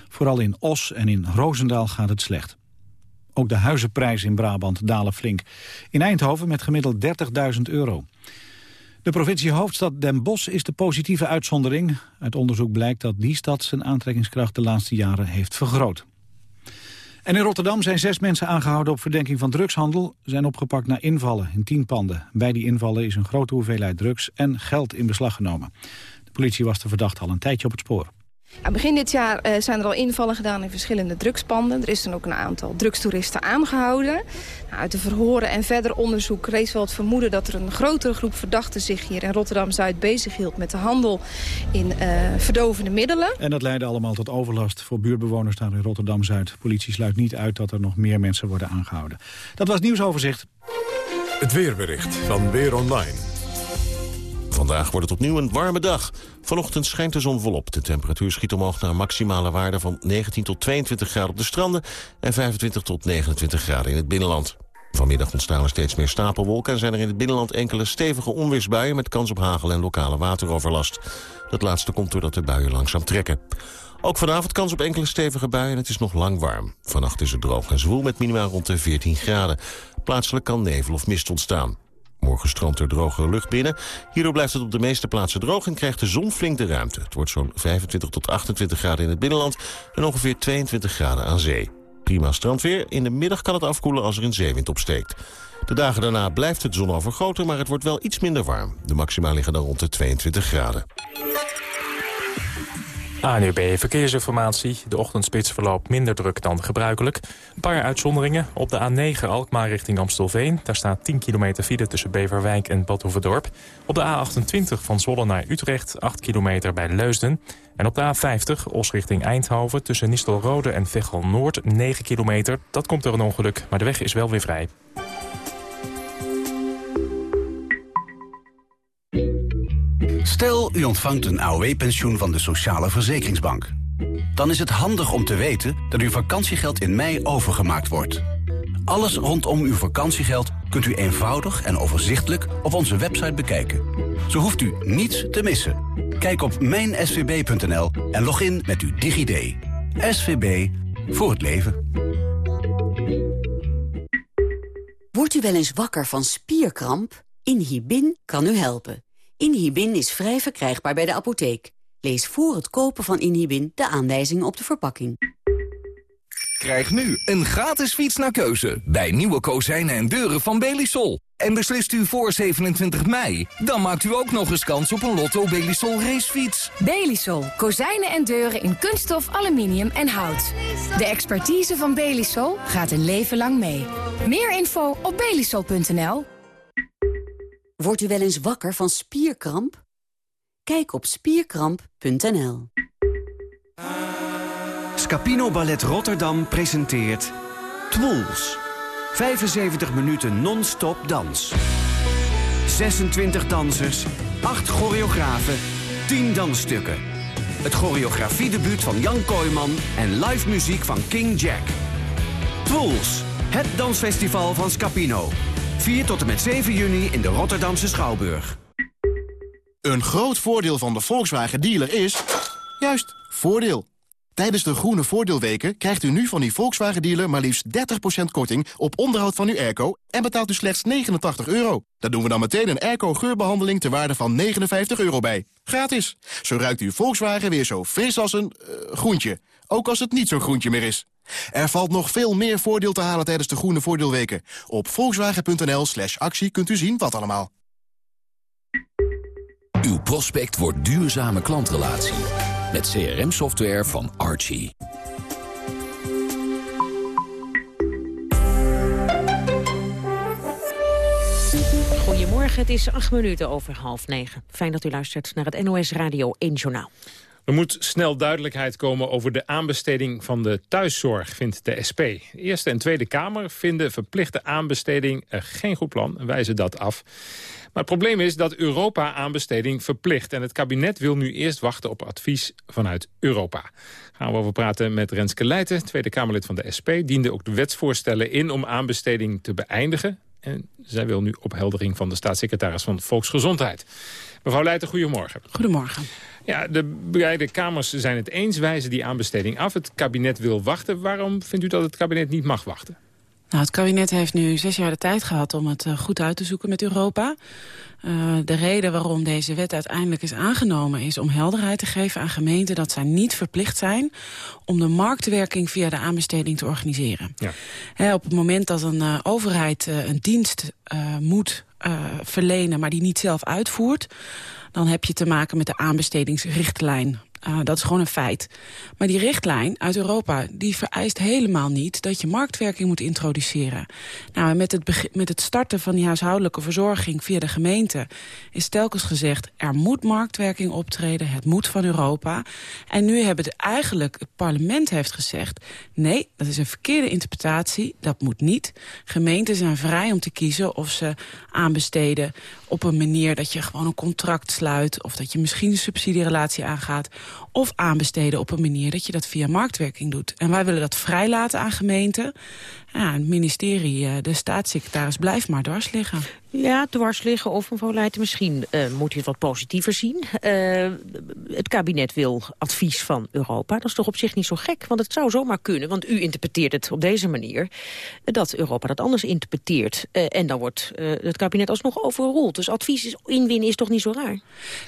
S2: Vooral in Os en in Roosendaal gaat het slecht. Ook de huizenprijzen in Brabant dalen flink. In Eindhoven met gemiddeld 30.000 euro. De provincie hoofdstad Den Bosch is de positieve uitzondering. Uit onderzoek blijkt dat die stad zijn aantrekkingskracht de laatste jaren heeft vergroot. En in Rotterdam zijn zes mensen aangehouden op verdenking van drugshandel. zijn opgepakt na invallen in tien panden. Bij die invallen is een grote hoeveelheid drugs en geld in beslag genomen. De politie was de verdachte al een tijdje op het spoor.
S37: Begin dit jaar uh, zijn er al invallen gedaan in verschillende drugspanden. Er is dan ook een aantal drugstoeristen aangehouden. Nou, uit de verhoren en verder onderzoek rees wel het vermoeden... dat er een grotere groep verdachten zich hier in Rotterdam-Zuid bezighield... met de handel in uh, verdovende middelen.
S38: En dat leidde allemaal tot overlast voor buurtbewoners daar in Rotterdam-Zuid. Politie sluit niet uit dat er nog meer mensen worden aangehouden. Dat was het nieuwsoverzicht.
S1: Het weerbericht van Weer Online.
S39: Vandaag wordt het opnieuw een warme dag. Vanochtend schijnt de zon volop. De temperatuur schiet omhoog naar een maximale waarde van 19 tot 22 graden op de stranden... en 25 tot 29 graden in het binnenland. Vanmiddag ontstaan er steeds meer stapelwolken... en zijn er in het binnenland enkele stevige onweersbuien... met kans op hagel en lokale wateroverlast. Dat laatste komt doordat de buien langzaam trekken. Ook vanavond kans op enkele stevige buien en het is nog lang warm. Vannacht is het droog en zwoel met minimaal rond de 14 graden. Plaatselijk kan nevel of mist ontstaan. Morgen stroomt er drogere lucht binnen. Hierdoor blijft het op de meeste plaatsen droog en krijgt de zon flink de ruimte. Het wordt zo'n 25 tot 28 graden in het binnenland en ongeveer 22 graden aan zee. Prima strandweer. In de middag kan het afkoelen als er een zeewind opsteekt. De dagen daarna blijft het zonovergoten, maar het wordt wel iets minder warm. De maxima liggen dan rond de 22 graden.
S40: ANUB Verkeersinformatie. De ochtendspits verloopt minder druk dan gebruikelijk. Een paar uitzonderingen. Op de A9 Alkmaar richting Amstelveen. Daar staat 10 kilometer file tussen Beverwijk en Badhoevedorp. Op de A28 van Zwolle naar Utrecht 8 kilometer bij Leusden. En op de A50 Os richting Eindhoven tussen Nistelrode en Veghel Noord 9 kilometer. Dat komt door een ongeluk, maar de weg is wel weer vrij.
S28: Stel, u ontvangt een AOW-pensioen van de Sociale Verzekeringsbank. Dan is het handig om te weten dat uw vakantiegeld in mei overgemaakt wordt. Alles rondom uw vakantiegeld kunt u eenvoudig en overzichtelijk op onze website bekijken. Zo hoeft u niets te missen. Kijk op mijnsvb.nl en log in met uw DigiD. SVB voor het leven.
S41: Wordt u wel eens wakker van spierkramp? Inhibin kan u helpen. Inhibin is vrij verkrijgbaar bij de apotheek. Lees voor het kopen van Inhibin de aanwijzingen op de verpakking.
S42: Krijg nu een gratis fiets naar keuze bij nieuwe kozijnen en deuren van Belisol. En beslist u voor 27 mei, dan maakt u ook nog eens kans op een Lotto Belisol racefiets.
S43: Belisol. Kozijnen en deuren in kunststof, aluminium en hout. De expertise van Belisol gaat een leven lang mee. Meer info op belisol.nl.
S41: Wordt u wel eens wakker van spierkramp? Kijk op spierkramp.nl.
S44: Scapino Ballet Rotterdam presenteert Twools. 75 minuten non-stop dans. 26 dansers, 8 choreografen, 10 dansstukken. Het choreografiedebuut van Jan Kooijman en live muziek van King Jack. Twools, het dansfestival van Scapino. 4 tot en met 7 juni in de Rotterdamse Schouwburg.
S45: Een groot voordeel van de Volkswagen dealer is... juist, voordeel. Tijdens de groene voordeelweken krijgt u nu van die Volkswagen dealer... maar liefst 30% korting op onderhoud van uw airco... en betaalt u slechts 89 euro. Daar doen we dan meteen een airco-geurbehandeling... ter waarde van 59 euro bij. Gratis. Zo ruikt uw Volkswagen weer zo fris als een uh, groentje. Ook als het niet zo'n groentje meer is. Er valt nog veel meer voordeel te halen tijdens de groene voordeelweken. Op volkswagen.nl slash actie kunt u zien wat allemaal.
S46: Uw prospect wordt duurzame klantrelatie. Met CRM-software van Archie.
S14: Goedemorgen, het is acht minuten over half negen. Fijn dat u luistert naar het NOS Radio 1 Journaal.
S12: Er moet snel duidelijkheid komen over de aanbesteding van de thuiszorg, vindt de SP. De Eerste en Tweede Kamer vinden verplichte aanbesteding geen goed plan en wijzen dat af. Maar het probleem is dat Europa aanbesteding verplicht. En het kabinet wil nu eerst wachten op advies vanuit Europa. Gaan we over praten met Renske Leijten, Tweede Kamerlid van de SP. Diende ook de wetsvoorstellen in om aanbesteding te beëindigen. En zij wil nu opheldering van de staatssecretaris van Volksgezondheid. Mevrouw Leijten, goedemorgen.
S47: Goedemorgen.
S12: Ja, de beide kamers zijn het eens, wijzen die aanbesteding af. Het kabinet wil wachten. Waarom vindt u dat het kabinet niet mag wachten?
S47: Nou, het kabinet heeft nu zes jaar de tijd gehad om het uh, goed uit te zoeken met Europa. Uh, de reden waarom deze wet uiteindelijk is aangenomen... is om helderheid te geven aan gemeenten dat zij niet verplicht zijn... om de marktwerking via de aanbesteding te organiseren. Ja. He, op het moment dat een uh, overheid een dienst moet verlenen... maar die niet zelf uitvoert dan heb je te maken met de aanbestedingsrichtlijn. Uh, dat is gewoon een feit. Maar die richtlijn uit Europa, die vereist helemaal niet... dat je marktwerking moet introduceren. Nou, met het, met het starten van die huishoudelijke verzorging via de gemeente... is telkens gezegd, er moet marktwerking optreden. Het moet van Europa. En nu hebben het eigenlijk, het parlement heeft gezegd... nee, dat is een verkeerde interpretatie, dat moet niet. Gemeenten zijn vrij om te kiezen of ze aanbesteden op een manier dat je gewoon een contract sluit... of dat je misschien een subsidierelatie aangaat... of aanbesteden op een manier dat je dat via marktwerking doet. En wij willen dat vrijlaten aan gemeenten. Ja, het ministerie, eh, de staatssecretaris blijft maar dwars liggen.
S14: Ja, dwars liggen of een Leijten. Misschien uh, moet je het wat positiever zien. Uh, het kabinet wil advies van Europa. Dat is toch op zich niet zo gek? Want het zou zomaar kunnen, want u interpreteert het op deze manier... dat Europa dat anders interpreteert. Uh, en dan wordt het kabinet alsnog overroeld. Dus advies is, inwinnen is toch niet zo raar?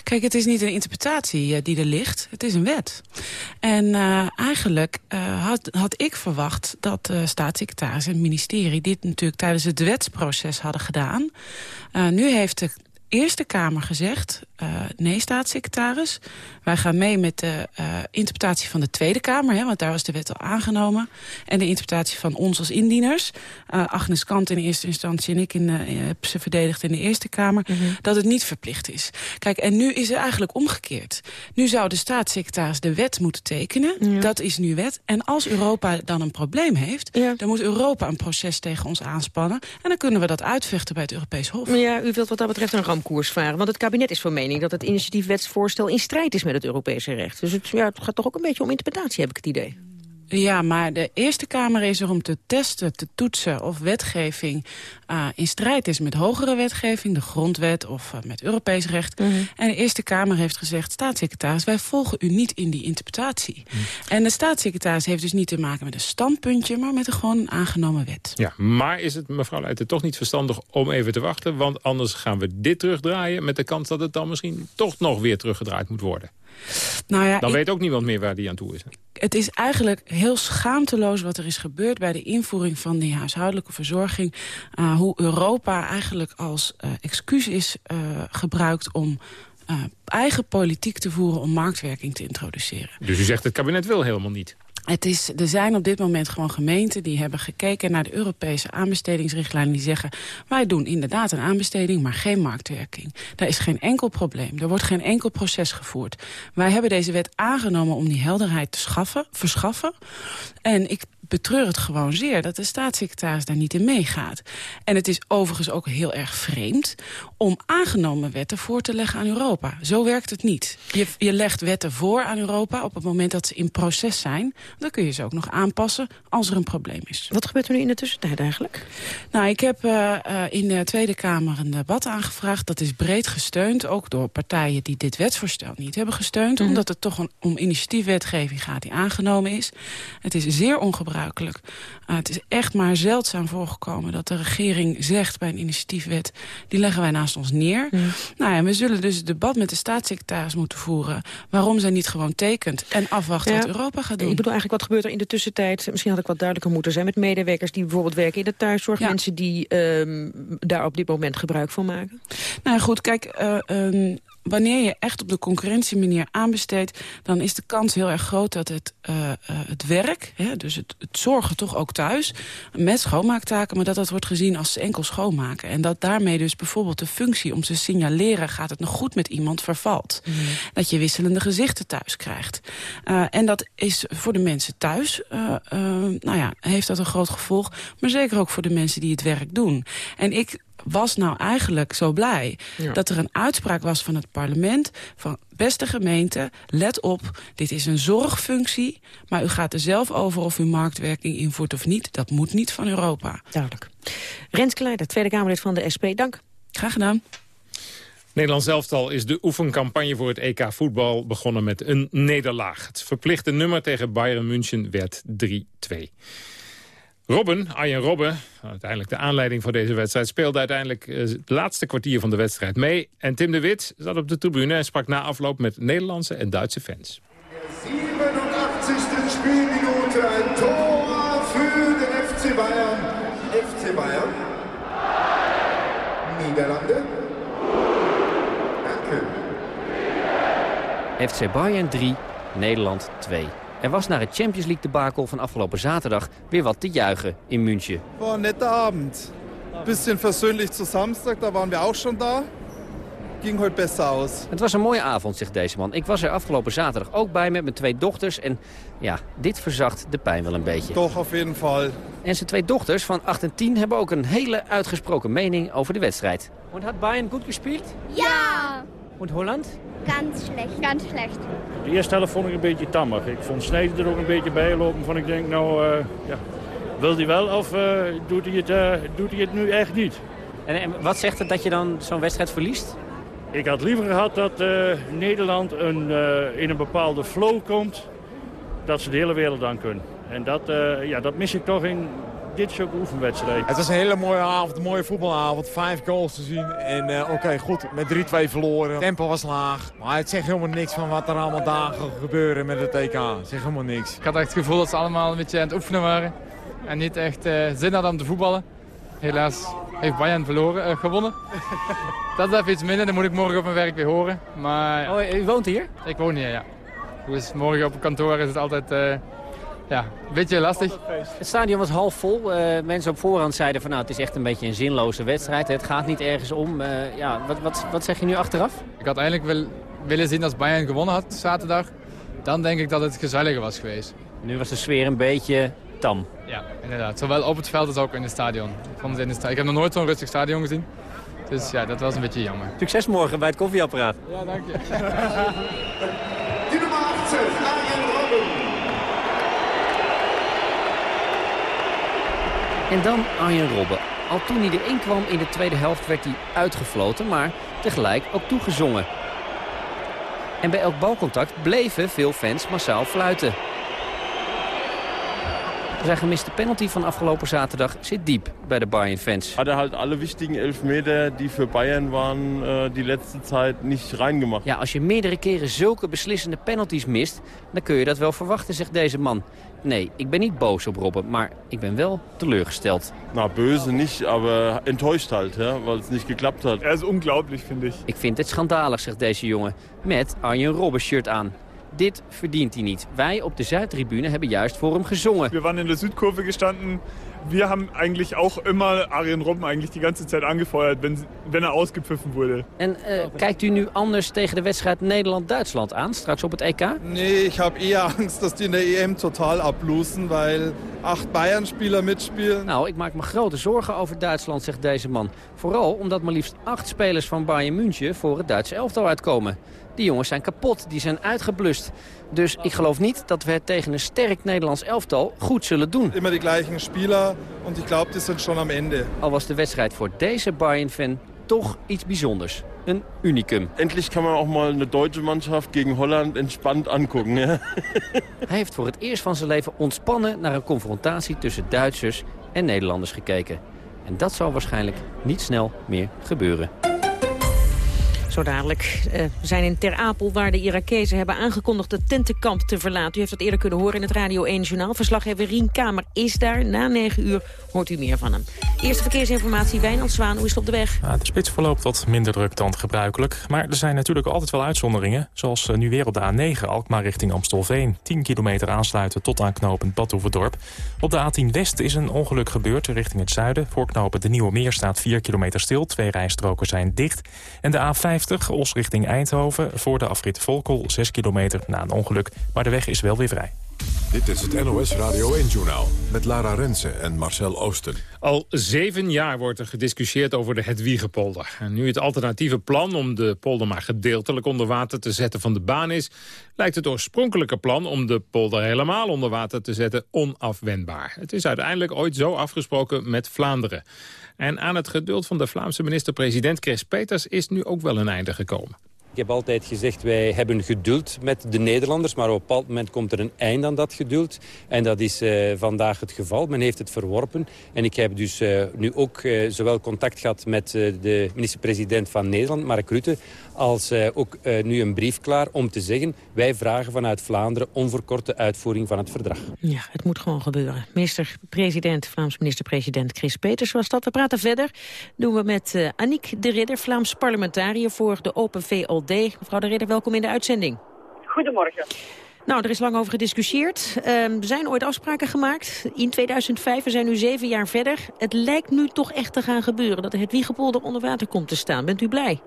S47: Kijk, het is niet een interpretatie die er ligt. Het is een wet. En eigenlijk had, had ik verwacht dat de staatssecretaris en het ministerie... dit natuurlijk tijdens het wetsproces hadden gedaan... Uh, nu heeft de Eerste Kamer gezegd, uh, nee staatssecretaris... wij gaan mee met de uh, interpretatie van de Tweede Kamer... Hè, want daar was de wet al aangenomen... en de interpretatie van ons als indieners. Uh, Agnes Kant in eerste instantie en ik in, heb ze verdedigd in de Eerste Kamer... Mm -hmm. dat het niet verplicht is. Kijk, en nu is het eigenlijk omgekeerd. Nu zou de staatssecretaris de wet moeten tekenen. Ja. Dat is nu wet. En als Europa dan een probleem heeft... Ja. dan moet Europa een proces tegen ons aanspannen... en dan kunnen we dat uitvechten bij het Europees Hof.
S14: Ja, u wilt wat dat betreft een ramkoers varen. Want het kabinet is van mening dat het initiatiefwetsvoorstel in strijd is met het Europese recht. Dus het, ja, het gaat toch ook een beetje om interpretatie, heb ik het idee.
S47: Ja, maar de Eerste Kamer is er om te testen, te toetsen of wetgeving uh, in strijd is met hogere wetgeving, de grondwet of uh, met Europees recht. Mm -hmm. En de Eerste Kamer heeft gezegd, staatssecretaris, wij volgen u niet in die interpretatie. Mm. En de staatssecretaris heeft dus niet te maken met een standpuntje, maar met een gewoon een aangenomen wet.
S12: Ja, maar is het, mevrouw Leijten, toch niet verstandig om even te wachten? Want anders gaan we dit terugdraaien met de kans dat het dan misschien toch nog weer teruggedraaid moet worden.
S47: Nou ja,
S12: dan
S47: ik...
S12: weet ook niemand meer waar die aan toe is.
S47: Het is eigenlijk heel schaamteloos wat er is gebeurd... bij de invoering van die huishoudelijke verzorging. Uh, hoe Europa eigenlijk als uh, excuus is uh, gebruikt om... eigen politiek te voeren om marktwerking te introduceren.
S12: Dus u zegt het kabinet wil helemaal niet?
S47: Het is, er zijn op dit moment gewoon gemeenten die hebben gekeken naar de Europese aanbestedingsrichtlijnen. Die zeggen, wij doen inderdaad een aanbesteding, maar geen marktwerking. Daar is geen enkel probleem. Er wordt geen enkel proces gevoerd. Wij hebben deze wet aangenomen om die helderheid te schaffen, verschaffen. En ik betreur het gewoon zeer dat de staatssecretaris daar niet in meegaat. En het is overigens ook heel erg vreemd om aangenomen wetten voor te leggen aan Europa. Zo werkt het niet. Je, je legt wetten voor aan Europa op het moment dat ze in proces zijn. Dan kun je ze ook nog aanpassen als er een probleem is.
S14: Wat gebeurt er nu in de tussentijd eigenlijk?
S47: Nou, ik heb uh, uh, in de Tweede Kamer een debat aangevraagd. Dat is breed gesteund, ook door partijen die dit wetsvoorstel niet hebben gesteund. Mm -hmm. Omdat het toch een, om initiatiefwetgeving gaat die aangenomen is. Het is zeer ongebruikelijk. Uh, het is echt maar zeldzaam voorgekomen dat de regering zegt bij een initiatiefwet... die leggen wij naast ons neer. Mm. Nou ja, we zullen dus het debat met de staatssecretaris moeten voeren... waarom zij niet gewoon tekent en afwacht ja. wat Europa gaat doen.
S14: Ik bedoel eigenlijk, wat gebeurt er in de tussentijd? Misschien had ik wat duidelijker moeten zijn met medewerkers... die bijvoorbeeld werken in de thuiszorg. Ja. Mensen die um, daar op dit moment gebruik van maken.
S47: Nou goed, kijk... Uh, um, wanneer je echt op de concurrentiemanier aanbesteedt... dan is de kans heel erg groot dat het, uh, uh, het werk, hè, dus het, het zorgen toch ook thuis... met schoonmaaktaken, maar dat dat wordt gezien als enkel schoonmaken. En dat daarmee dus bijvoorbeeld de functie om te signaleren... gaat het nog goed met iemand vervalt. Mm. Dat je wisselende gezichten thuis krijgt. Uh, en dat is voor de mensen thuis, nou ja, heeft dat een groot gevolg... maar zeker ook voor de mensen die het werk doen. En ik was nou eigenlijk zo blij ja. dat er een uitspraak was van het parlement... van beste gemeente, let op, dit is een zorgfunctie... maar u gaat er zelf over of u marktwerking invoert of niet. Dat moet niet van Europa.
S14: Duidelijk. Rens Kleider, Tweede Kamerlid van de SP, dank.
S47: Graag gedaan.
S12: Nederlands elftal is de oefencampagne voor het EK voetbal begonnen met een nederlaag. Het verplichte nummer tegen Bayern München werd 3-2. Robben, Arjen Robben, uiteindelijk de aanleiding voor deze wedstrijd... speelde uiteindelijk het laatste kwartier van de wedstrijd mee. En Tim de Wit zat op de tribune en sprak na afloop met Nederlandse en Duitse fans.
S48: De 87e speelminute, een Tor voor de FC Bayern. FC Bayern. Nederlanden. Dank
S49: FC Bayern 3, Nederland 2. Er was na het Champions League debakel van afgelopen zaterdag weer wat te juichen in München.
S50: War een nette Abend. Bisschen versöhnlich zu Samstag, da waren wir auch schon da. Ging heute besser aus.
S49: Het was een mooie avond, zegt deze man. Ik was er afgelopen zaterdag ook bij met mijn twee dochters. En ja, dit verzacht de pijn wel een beetje.
S50: Toch, op jeden Fall.
S49: En zijn twee dochters van 8 en 10 hebben ook een hele uitgesproken mening over de wedstrijd. En had Bayern goed gespeeld?
S51: Ja!
S49: En Holland?
S51: Ganz schlecht. Ganz schlecht.
S52: De eerste helft vond ik een beetje tammig. Ik vond Snijder er ook een beetje bij lopen. Van ik denk, nou, uh, ja, wil hij wel of uh, doet, hij het, uh, doet hij het nu echt niet?
S49: En, en wat zegt het dat je dan zo'n wedstrijd verliest?
S52: Ik had liever gehad dat Nederland een, in een bepaalde flow komt. Dat ze de hele wereld aan kunnen. En dat, ja, dat mis ik toch in dit soort oefenwedstrijden.
S53: Het was een hele mooie avond, een mooie voetbalavond. Vijf goals te zien. En uh, oké, goed, met 3-2 verloren. Tempo was laag. Maar het zegt helemaal niks van wat er allemaal dagen gebeuren met het TK. Het zegt helemaal niks.
S54: Ik had echt het gevoel dat ze allemaal een beetje aan het oefenen waren. En niet echt uh, zin hadden om te voetballen. Helaas heeft Bayern verloren, uh, gewonnen. dat is even iets minder, dat moet ik morgen op mijn werk weer horen. Maar,
S49: oh, u woont hier?
S54: Ik woon hier, ja. Dus morgen op het kantoor is het altijd ja, een beetje lastig.
S49: Het stadion was half vol. Uh, mensen op voorhand zeiden van nou, het is echt een beetje een zinloze wedstrijd. Het gaat niet ergens om. Uh, ja, wat, wat, wat zeg je nu achteraf?
S54: Ik had eigenlijk wel willen zien als Bayern gewonnen had zaterdag. Dan denk ik dat het gezelliger was geweest.
S49: Nu was de sfeer een beetje tam.
S54: Ja, inderdaad. Zowel op het veld als ook in het stadion. Ik, ik heb nog nooit zo'n rustig stadion gezien. Dus ja, dat was een beetje jammer.
S49: Succes morgen bij het koffieapparaat.
S54: Ja, dank je.
S48: Die nummer 18, Arjen Robben.
S49: En dan Arjen Robben. Al toen hij erin kwam in de tweede helft werd hij uitgefloten, maar tegelijk ook toegezongen. En bij elk balcontact bleven veel fans massaal fluiten. Zijn gemiste penalty van afgelopen zaterdag zit diep bij de Bayern-fans.
S55: Had er halt alle wichtigen Elfmeter die voor Bayern waren uh, die laatste tijd niet reingemaakt.
S49: Ja, als je meerdere keren zulke beslissende penalties mist, dan kun je dat wel verwachten, zegt deze man. Nee, ik ben niet boos op Robben, maar ik ben wel teleurgesteld.
S55: Nou, böse niet, maar enttäuscht halt, ja, weil het niet geklapt had.
S54: Er is ongelooflijk, vind ik.
S49: Ik vind het schandalig, zegt deze jongen, met Arjen Robben shirt aan. Dit verdient hij niet. Wij op de Zuidtribune hebben juist voor hem gezongen.
S54: We waren in de Südkurve gestanden. Wir haben eigentlich auch immer Arjen Robben eigentlich die ganze Zeit angefeuert, wenn, wenn er ausgepfiffen wurde.
S49: En uh, kijkt u nu anders tegen de wedstrijd Nederland-Duitsland aan, straks op het EK?
S50: Nee, ik heb eher Angst dat die in de EM totaal abloesen, weil acht Bayern-spieler mitspielen.
S49: Nou, ik maak me grote zorgen over Duitsland, zegt deze man. Vooral omdat maar liefst acht spelers van Bayern München voor het Duitse elftal uitkomen. Die jongens zijn kapot, die zijn uitgeblust. Dus ik geloof niet dat we het tegen een sterk Nederlands elftal goed zullen doen.
S50: Immer die gleichen Spieler en ik glaube, die schon am Ende.
S49: Al was de wedstrijd voor deze Bayern-fan toch iets bijzonders. Een unicum.
S55: Endlich kan man ook mal een Duitse Mannschaft tegen Holland entspannt aankomen. Ja?
S49: Hij heeft voor het eerst van zijn leven ontspannen naar een confrontatie tussen Duitsers en Nederlanders gekeken. En dat zal waarschijnlijk niet snel meer gebeuren. Zo dadelijk. Uh, we zijn in Ter Apel waar de Irakezen hebben aangekondigd het tentenkamp te verlaten. U heeft dat eerder kunnen horen in het Radio 1 Journaal. Verslaggever Rien Kamer is daar. Na 9 uur hoort u meer van hem. Eerste verkeersinformatie, Wijnand Zwaan, hoe is het op de weg?
S40: Ja, de spits verloopt wat minder druk dan gebruikelijk. Maar er zijn natuurlijk altijd wel uitzonderingen. Zoals nu weer op de A9, Alkmaar richting Amstelveen. 10 kilometer aansluiten tot aan knooppunt Badhoevedorp. Op de A10 West is een ongeluk gebeurd richting het zuiden. Voor knopen de Nieuwe Meer staat 4 kilometer stil. Twee rijstroken zijn dicht. En de A50 Os richting Eindhoven. Voor de afrit Volkel 6 kilometer na een ongeluk. Maar de weg is wel weer vrij.
S1: Dit is het NOS Radio 1-journaal met Lara Rensen en Marcel Oosten.
S12: Al zeven jaar wordt er gediscussieerd over de Hedwiegepolder. En nu het alternatieve plan om de polder maar gedeeltelijk onder water te zetten van de baan is... lijkt het oorspronkelijke plan om de polder helemaal onder water te zetten onafwendbaar. Het is uiteindelijk ooit zo afgesproken met Vlaanderen. En aan het geduld van de Vlaamse minister-president Chris Peters is nu ook wel een einde gekomen.
S56: Ik heb altijd gezegd, wij hebben geduld met de Nederlanders... maar op een bepaald moment komt er een einde aan dat geduld. En dat is uh, vandaag het geval. Men heeft het verworpen. En ik heb dus uh, nu ook uh, zowel contact gehad met de minister-president van Nederland, Mark Rutte... als ook nu een brief klaar om te zeggen... wij vragen vanuit Vlaanderen onverkorte uitvoering van het verdrag.
S14: Ja, het moet gewoon gebeuren. Minister-president, Vlaams minister-president Chris Peters was dat. We praten verder. Doen we met Aniek de Ridder, Vlaams parlementariër voor de Open VLD. Mevrouw de Ridder, welkom in de uitzending.
S57: Goedemorgen.
S14: Nou, er is lang over gediscussieerd. Ehm, er zijn ooit afspraken gemaakt in 2005. We zijn nu zeven jaar verder. Het lijkt nu toch echt te gaan gebeuren dat het Wiegepolder onder water komt te staan. Bent u blij?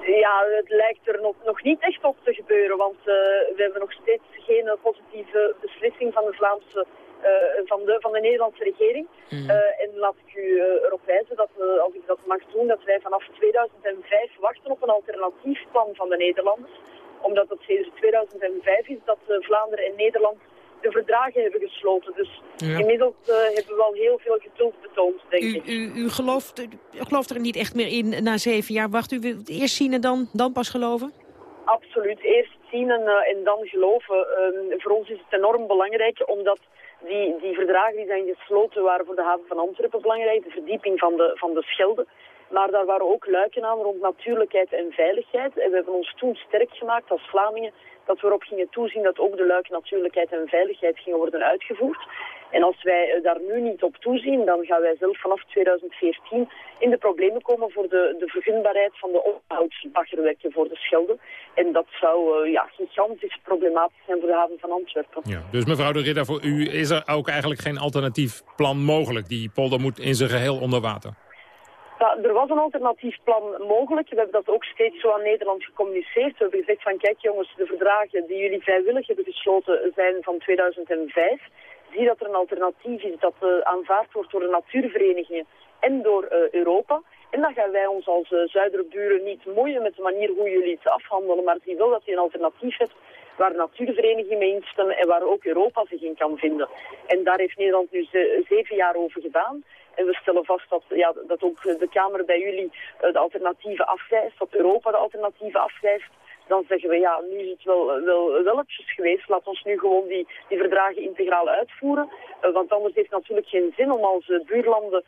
S58: Ja, het lijkt er nog, nog niet echt op te gebeuren, want uh, we hebben nog steeds geen positieve beslissing van de Vlaamse van, de, van de Nederlandse regering. Mm. Uh, en laat ik u erop wijzen dat, als ik dat mag doen, dat wij vanaf 2005 wachten op een alternatief plan van de Nederlanders. Omdat het sinds 2005 is dat Vlaanderen en Nederland de verdragen hebben gesloten. Dus inmiddels uh, hebben we al heel veel geduld betoond, denk
S14: u,
S58: ik.
S14: U, u, gelooft, u gelooft er niet echt meer in na zeven jaar. Wacht, u wilt eerst zien en dan, dan pas geloven?
S58: Absoluut. Eerst zien en, uh, en dan geloven. Uh, voor ons is het enorm belangrijk, omdat die, die verdragen die zijn gesloten waren voor de haven van Antwerpen belangrijk. De verdieping van de, van de Schelde. Maar daar waren ook luiken aan rond natuurlijkheid en veiligheid. En we hebben ons toen sterk gemaakt als Vlamingen dat we erop gingen toezien dat ook de luiken natuurlijkheid en veiligheid gingen worden uitgevoerd. En als wij eh, daar nu niet op toezien, dan gaan wij zelf vanaf 2014 in de problemen komen voor de, de vergunbaarheid van de onderhoudsbaggerwerken voor de Schelde. En dat zou uh, ja, gigantisch problematisch zijn voor de haven van Antwerpen.
S12: Ja, dus mevrouw de Ridder, voor u is er ook eigenlijk geen alternatief plan mogelijk. Die polder moet in zijn geheel onder water.
S58: Ja, er was een alternatief plan mogelijk. We hebben dat ook steeds zo aan Nederland gecommuniceerd. We hebben gezegd van kijk jongens, de verdragen die jullie vrijwillig hebben gesloten zijn van 2005. Zie dat er een alternatief is dat uh, aanvaard wordt door de natuurverenigingen en door uh, Europa. En dan gaan wij ons als uh, zuidere buren niet moeien met de manier hoe jullie het afhandelen. Maar zie wel dat je een alternatief hebt waar natuurverenigingen mee instemmen en waar ook Europa zich in kan vinden. En daar heeft Nederland nu ze zeven jaar over gedaan. En we stellen vast dat, ja, dat ook de Kamer bij jullie de alternatieven afwijst, dat Europa de alternatieven afwijst. Dan zeggen we, ja, nu is het wel, wel welletjes geweest. Laat ons nu gewoon die, die verdragen integraal uitvoeren. Uh, want anders heeft het natuurlijk geen zin om als uh, buurlanden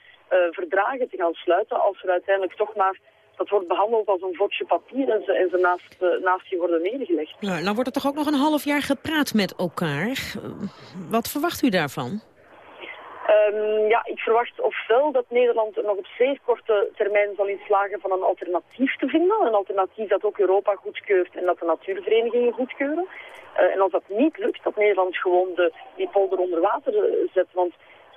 S58: verdragen te gaan sluiten. Als er uiteindelijk toch maar dat wordt behandeld als een vodje papier en ze, en ze naast, naast je worden neergelegd.
S14: Nou, nou wordt er toch ook nog een half jaar gepraat met elkaar. wat verwacht u daarvan?
S58: Um, ja, ik verwacht ofwel dat Nederland nog op zeer korte termijn zal inslagen van een alternatief te vinden. Een alternatief dat ook Europa goedkeurt en dat de natuurverenigingen goedkeuren. Uh, en als dat niet lukt, dat Nederland gewoon de, die polder onder water uh, zet. Want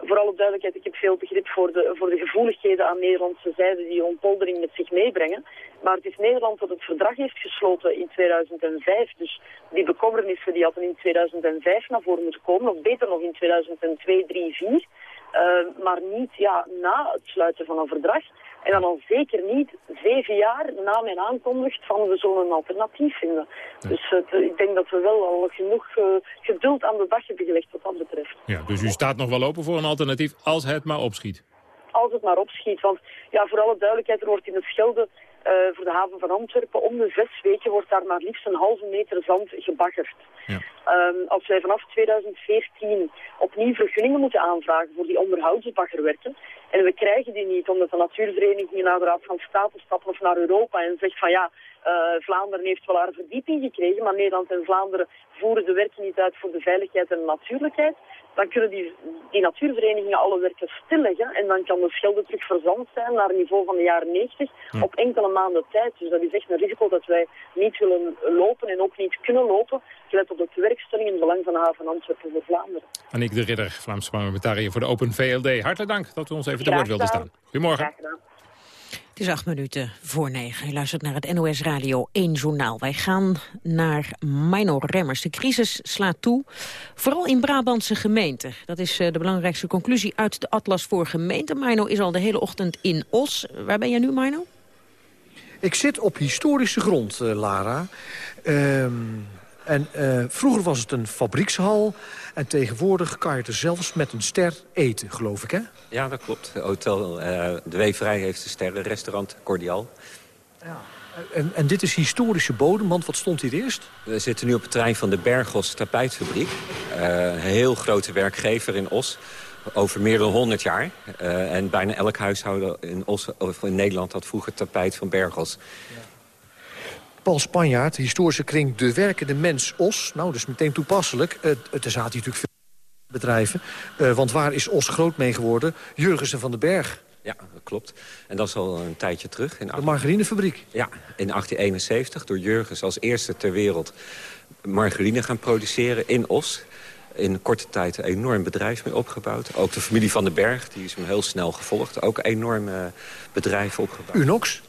S58: voor alle duidelijkheid, ik heb veel begrip voor de, voor de gevoeligheden aan Nederlandse zijde die ontpoldering met zich meebrengen. Maar het is Nederland dat het verdrag heeft gesloten in 2005. Dus die bekommernissen die hadden in 2005 naar voren moeten komen, of beter nog in 2002, 3, 4. Uh, maar niet ja, na het sluiten van een verdrag. En dan al zeker niet zeven jaar na mijn aankondigd van we zullen een alternatief vinden. Ja. Dus het, ik denk dat we wel al genoeg uh, geduld aan de dag hebben gelegd wat dat betreft.
S12: Ja, dus u staat nog wel open voor een alternatief als het maar opschiet?
S58: Als het maar opschiet, want ja, voor alle duidelijkheid, er wordt in het Schelde uh, voor de haven van Antwerpen. Om de zes weken wordt daar maar liefst een halve meter zand gebaggerd. Ja. Um, als wij vanaf 2014 opnieuw vergunningen moeten aanvragen voor die onderhoudsbaggerwerken, en we krijgen die niet omdat de natuurvereniging naar de Raad van State stapt of naar Europa en zegt van ja, Vlaanderen heeft wel haar verdieping gekregen, maar Nederland en Vlaanderen voeren de werken niet uit voor de veiligheid en de natuurlijkheid, dan kunnen die, die natuurverenigingen alle werken stilleggen en dan kan de schelde terug verzand zijn naar het niveau van de jaren 90 ja. op enkele maanden tijd. Dus dat is echt een risico dat wij niet willen lopen en ook niet kunnen lopen, gelet op de werkstelling in het belang van de haven Antwerpen voor Vlaanderen.
S12: Annick de Ridder, Vlaams parlementariër voor de Open VLD. Hartelijk dank dat u ons even te woord wilde staan. Goedemorgen.
S14: Is acht minuten voor negen. U luistert naar het NOS Radio 1 Journaal. Wij gaan naar Mino Remmers. De crisis slaat toe, vooral in Brabantse gemeenten. Dat is de belangrijkste conclusie uit de Atlas voor gemeenten. Mino is al de hele ochtend in Os. Waar ben je nu, Mino?
S59: Ik zit op historische grond, uh, Lara. Uh, en uh, vroeger was het een fabriekshal. En tegenwoordig kan je er zelfs met een ster eten, geloof ik, hè?
S60: Ja, dat klopt. Hotel uh, De Weverij heeft een sterrenrestaurant, Cordial.
S59: Ja. En, en, dit is historische bodem, want wat stond hier eerst?
S60: We zitten nu op het terrein van de Bergos tapijtfabriek. Uh, een heel grote werkgever in Os. Over meer dan 100 jaar. En bijna elk huishouden in, Os, of in Nederland had vroeger tapijt van Bergos.
S59: Paul Spanjaard, historische kring De Werkende Mens Os. Nou, dat is meteen toepasselijk. Uh, er zaten natuurlijk veel bedrijven. Uh, want waar is Os groot mee geworden? Jurgensen van den Berg.
S60: Ja, dat klopt. En dat is al een tijdje terug. In
S24: de margarinefabriek?
S60: Ja, in 1871 door Jurgens als eerste ter wereld margarine gaan produceren in Os. In korte tijd een enorm bedrijf mee opgebouwd. Ook de familie Van den Berg, die is hem heel snel gevolgd. Ook enorm bedrijven opgebouwd.
S24: Unox?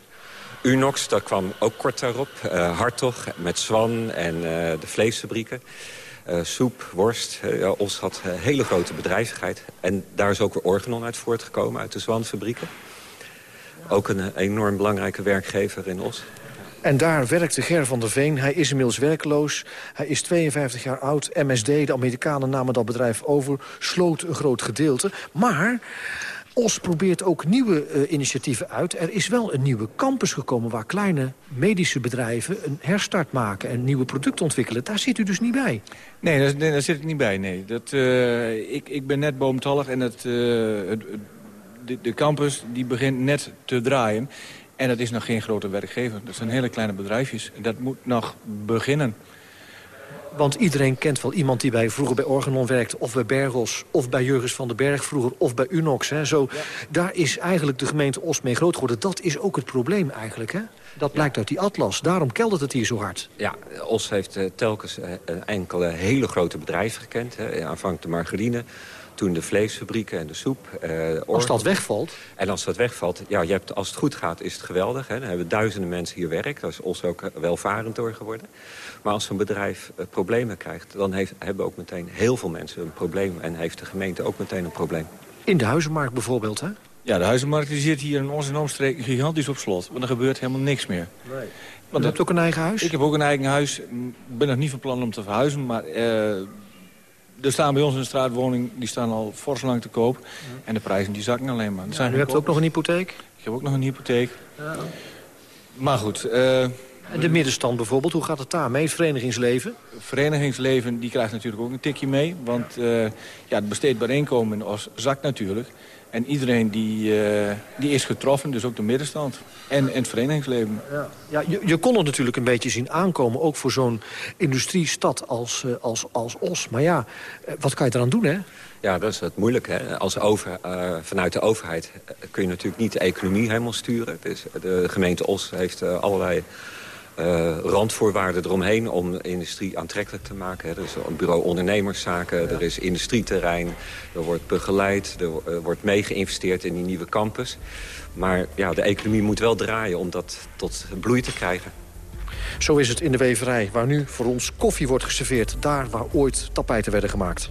S60: Unox, dat kwam ook kort daarop. Uh, Hartog met Swan en uh, de vleesfabrieken. Uh, soep, worst. Os had hele grote bedrijvigheid. En daar is ook weer Organon uit voortgekomen, uit de Zwanfabrieken. Ook een enorm belangrijke werkgever in Os.
S24: En daar werkte Ger van der Veen. Hij is inmiddels werkloos. Hij is 52 jaar oud. MSD, de Amerikanen namen dat bedrijf over. Sloot een groot gedeelte. Maar Os probeert ook nieuwe uh, initiatieven uit. Er is wel een nieuwe campus gekomen waar kleine medische bedrijven een herstart maken en nieuwe producten ontwikkelen. Daar zit u dus niet bij.
S50: Nee, daar, zit ik niet bij. Nee. Dat, uh, ik, ik ben net boomtallig en het, uh, het, de, de campus die begint net te draaien. En dat is nog geen grote werkgever. Dat zijn hele kleine bedrijfjes. Dat moet nog beginnen.
S24: Want iedereen kent wel iemand die bij, vroeger bij Organon werkte... of bij Bergos, of bij Jurgens van den Berg vroeger, of bij Unox. Hè. Zo, Daar is eigenlijk de gemeente Os mee groot geworden. Dat is ook het probleem eigenlijk, hè? Dat blijkt uit die atlas. Daarom keldert het hier zo hard.
S60: Ja, Os heeft uh, telkens uh, enkele hele grote bedrijven gekend. Hè. Aanvankelijk de margarine, toen de vleesfabrieken en de soep.
S24: Uh, als dat wegvalt?
S60: En als dat wegvalt, ja, je hebt, als het goed gaat, is het geweldig. Hè. Dan hebben duizenden mensen hier werk. Daar is Os ook welvarend door geworden. Maar als zo'n bedrijf uh, problemen krijgt... dan heeft, hebben ook meteen heel veel mensen een probleem. En heeft de gemeente ook meteen een probleem.
S24: In de huizenmarkt bijvoorbeeld, hè?
S50: Ja, de huizenmarkt die zit hier in onze omstreek gigantisch op slot. Want er gebeurt helemaal niks meer.
S24: Nee. Want je hebt ook een eigen huis?
S50: Ik heb ook een eigen huis. Ik ben nog niet van plan om te verhuizen. Maar uh, er staan bij ons in de straatwoning, die staan al fors lang te koop. Ja. En de prijzen die zakken alleen maar.
S24: Ja, u hebt ook nog een hypotheek?
S50: Ik heb ook nog een hypotheek. Ja. Maar goed... Uh,
S24: en de middenstand bijvoorbeeld, hoe gaat het daar mee, het verenigingsleven?
S50: Het verenigingsleven die krijgt natuurlijk ook een tikje mee. Want uh, ja, het besteedbaar inkomen in Os zakt natuurlijk. En iedereen die, uh, die is getroffen, dus ook de middenstand. En, en het verenigingsleven.
S24: Ja, ja je, je kon het natuurlijk een beetje zien aankomen... ook voor zo'n industriestad als, uh, als, als Os. Maar ja, wat kan je eraan doen, hè?
S60: Ja, dat is het moeilijk. Hè? Als over, uh, vanuit de overheid kun je natuurlijk niet de economie helemaal sturen. Dus de gemeente Os heeft allerlei uh, randvoorwaarden eromheen om de industrie aantrekkelijk te maken. Er is een bureau ondernemerszaken, ja. er is industrieterrein, er wordt begeleid, er uh, wordt meegeïnvesteerd in die nieuwe campus. Maar ja, de economie moet wel draaien om dat tot bloei te krijgen.
S24: Zo is het in de weverij, waar nu voor ons koffie wordt geserveerd. Daar waar ooit tapijten werden gemaakt.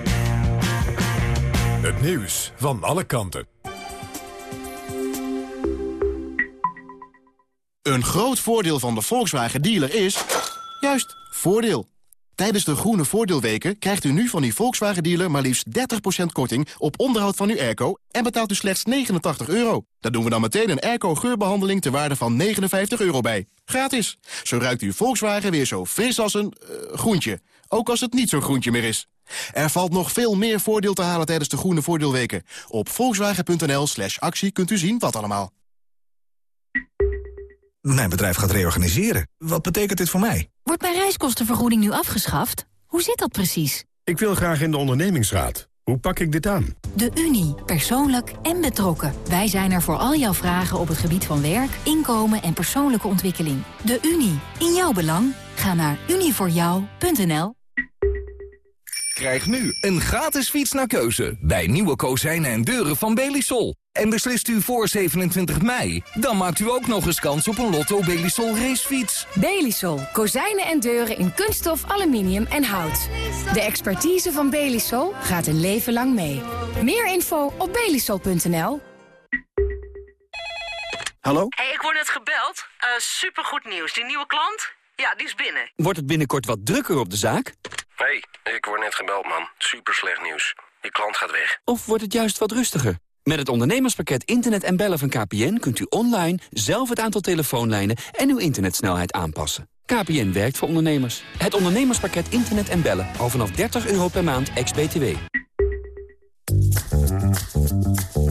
S1: Het nieuws van alle kanten.
S45: Een groot voordeel van de Volkswagen dealer is... juist, voordeel. Tijdens de groene voordeelweken krijgt u nu van die Volkswagen dealer... maar liefst 30% korting op onderhoud van uw airco... en betaalt u slechts 89 euro. Daar doen we dan meteen een airco-geurbehandeling... ter waarde van 59 euro bij. Gratis. Zo ruikt uw Volkswagen weer zo fris als een uh, groentje. Ook als het niet zo'n groentje meer is. Er valt nog veel meer voordeel te halen tijdens de groene voordeelweken. Op volkswagen.nl slash actie kunt u zien wat allemaal.
S61: Mijn bedrijf gaat reorganiseren. Wat betekent dit voor mij?
S37: Wordt mijn reiskostenvergoeding nu afgeschaft? Hoe zit dat precies?
S1: Ik wil graag in de ondernemingsraad. Hoe pak ik dit aan?
S37: De Unie. Persoonlijk en betrokken. Wij zijn er voor al jouw vragen op het gebied van werk, inkomen en persoonlijke ontwikkeling. De Unie. In jouw belang. Ga naar unievoorjou.nl
S62: Krijg nu een gratis fiets naar keuze bij nieuwe kozijnen en deuren van Belisol. En beslist u voor 27 mei, dan maakt u ook nog eens kans op een Lotto Belisol racefiets.
S37: Belisol. Kozijnen en deuren in kunststof, aluminium en hout. De expertise van Belisol gaat een leven lang mee. Meer info op belisol.nl.
S5: Hallo?
S50: hey, ik word net gebeld. Uh, supergoed nieuws. Die nieuwe klant? Ja, die is binnen.
S5: Wordt het binnenkort wat drukker op de zaak?
S63: Hey, ik word net gebeld, man. Super slecht nieuws. Die klant gaat weg.
S5: Of wordt het juist wat rustiger? Met het ondernemerspakket Internet en Bellen van KPN... kunt u online zelf het aantal telefoonlijnen en uw internetsnelheid aanpassen. KPN werkt voor ondernemers. Het ondernemerspakket Internet en Bellen. Al vanaf 30 euro per maand, ex-BTW.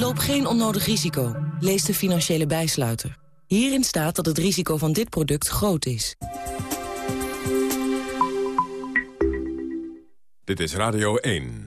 S37: Loop geen onnodig risico. Lees de financiële bijsluiter. Hierin staat dat het risico van dit product groot is.
S1: Dit is Radio 1.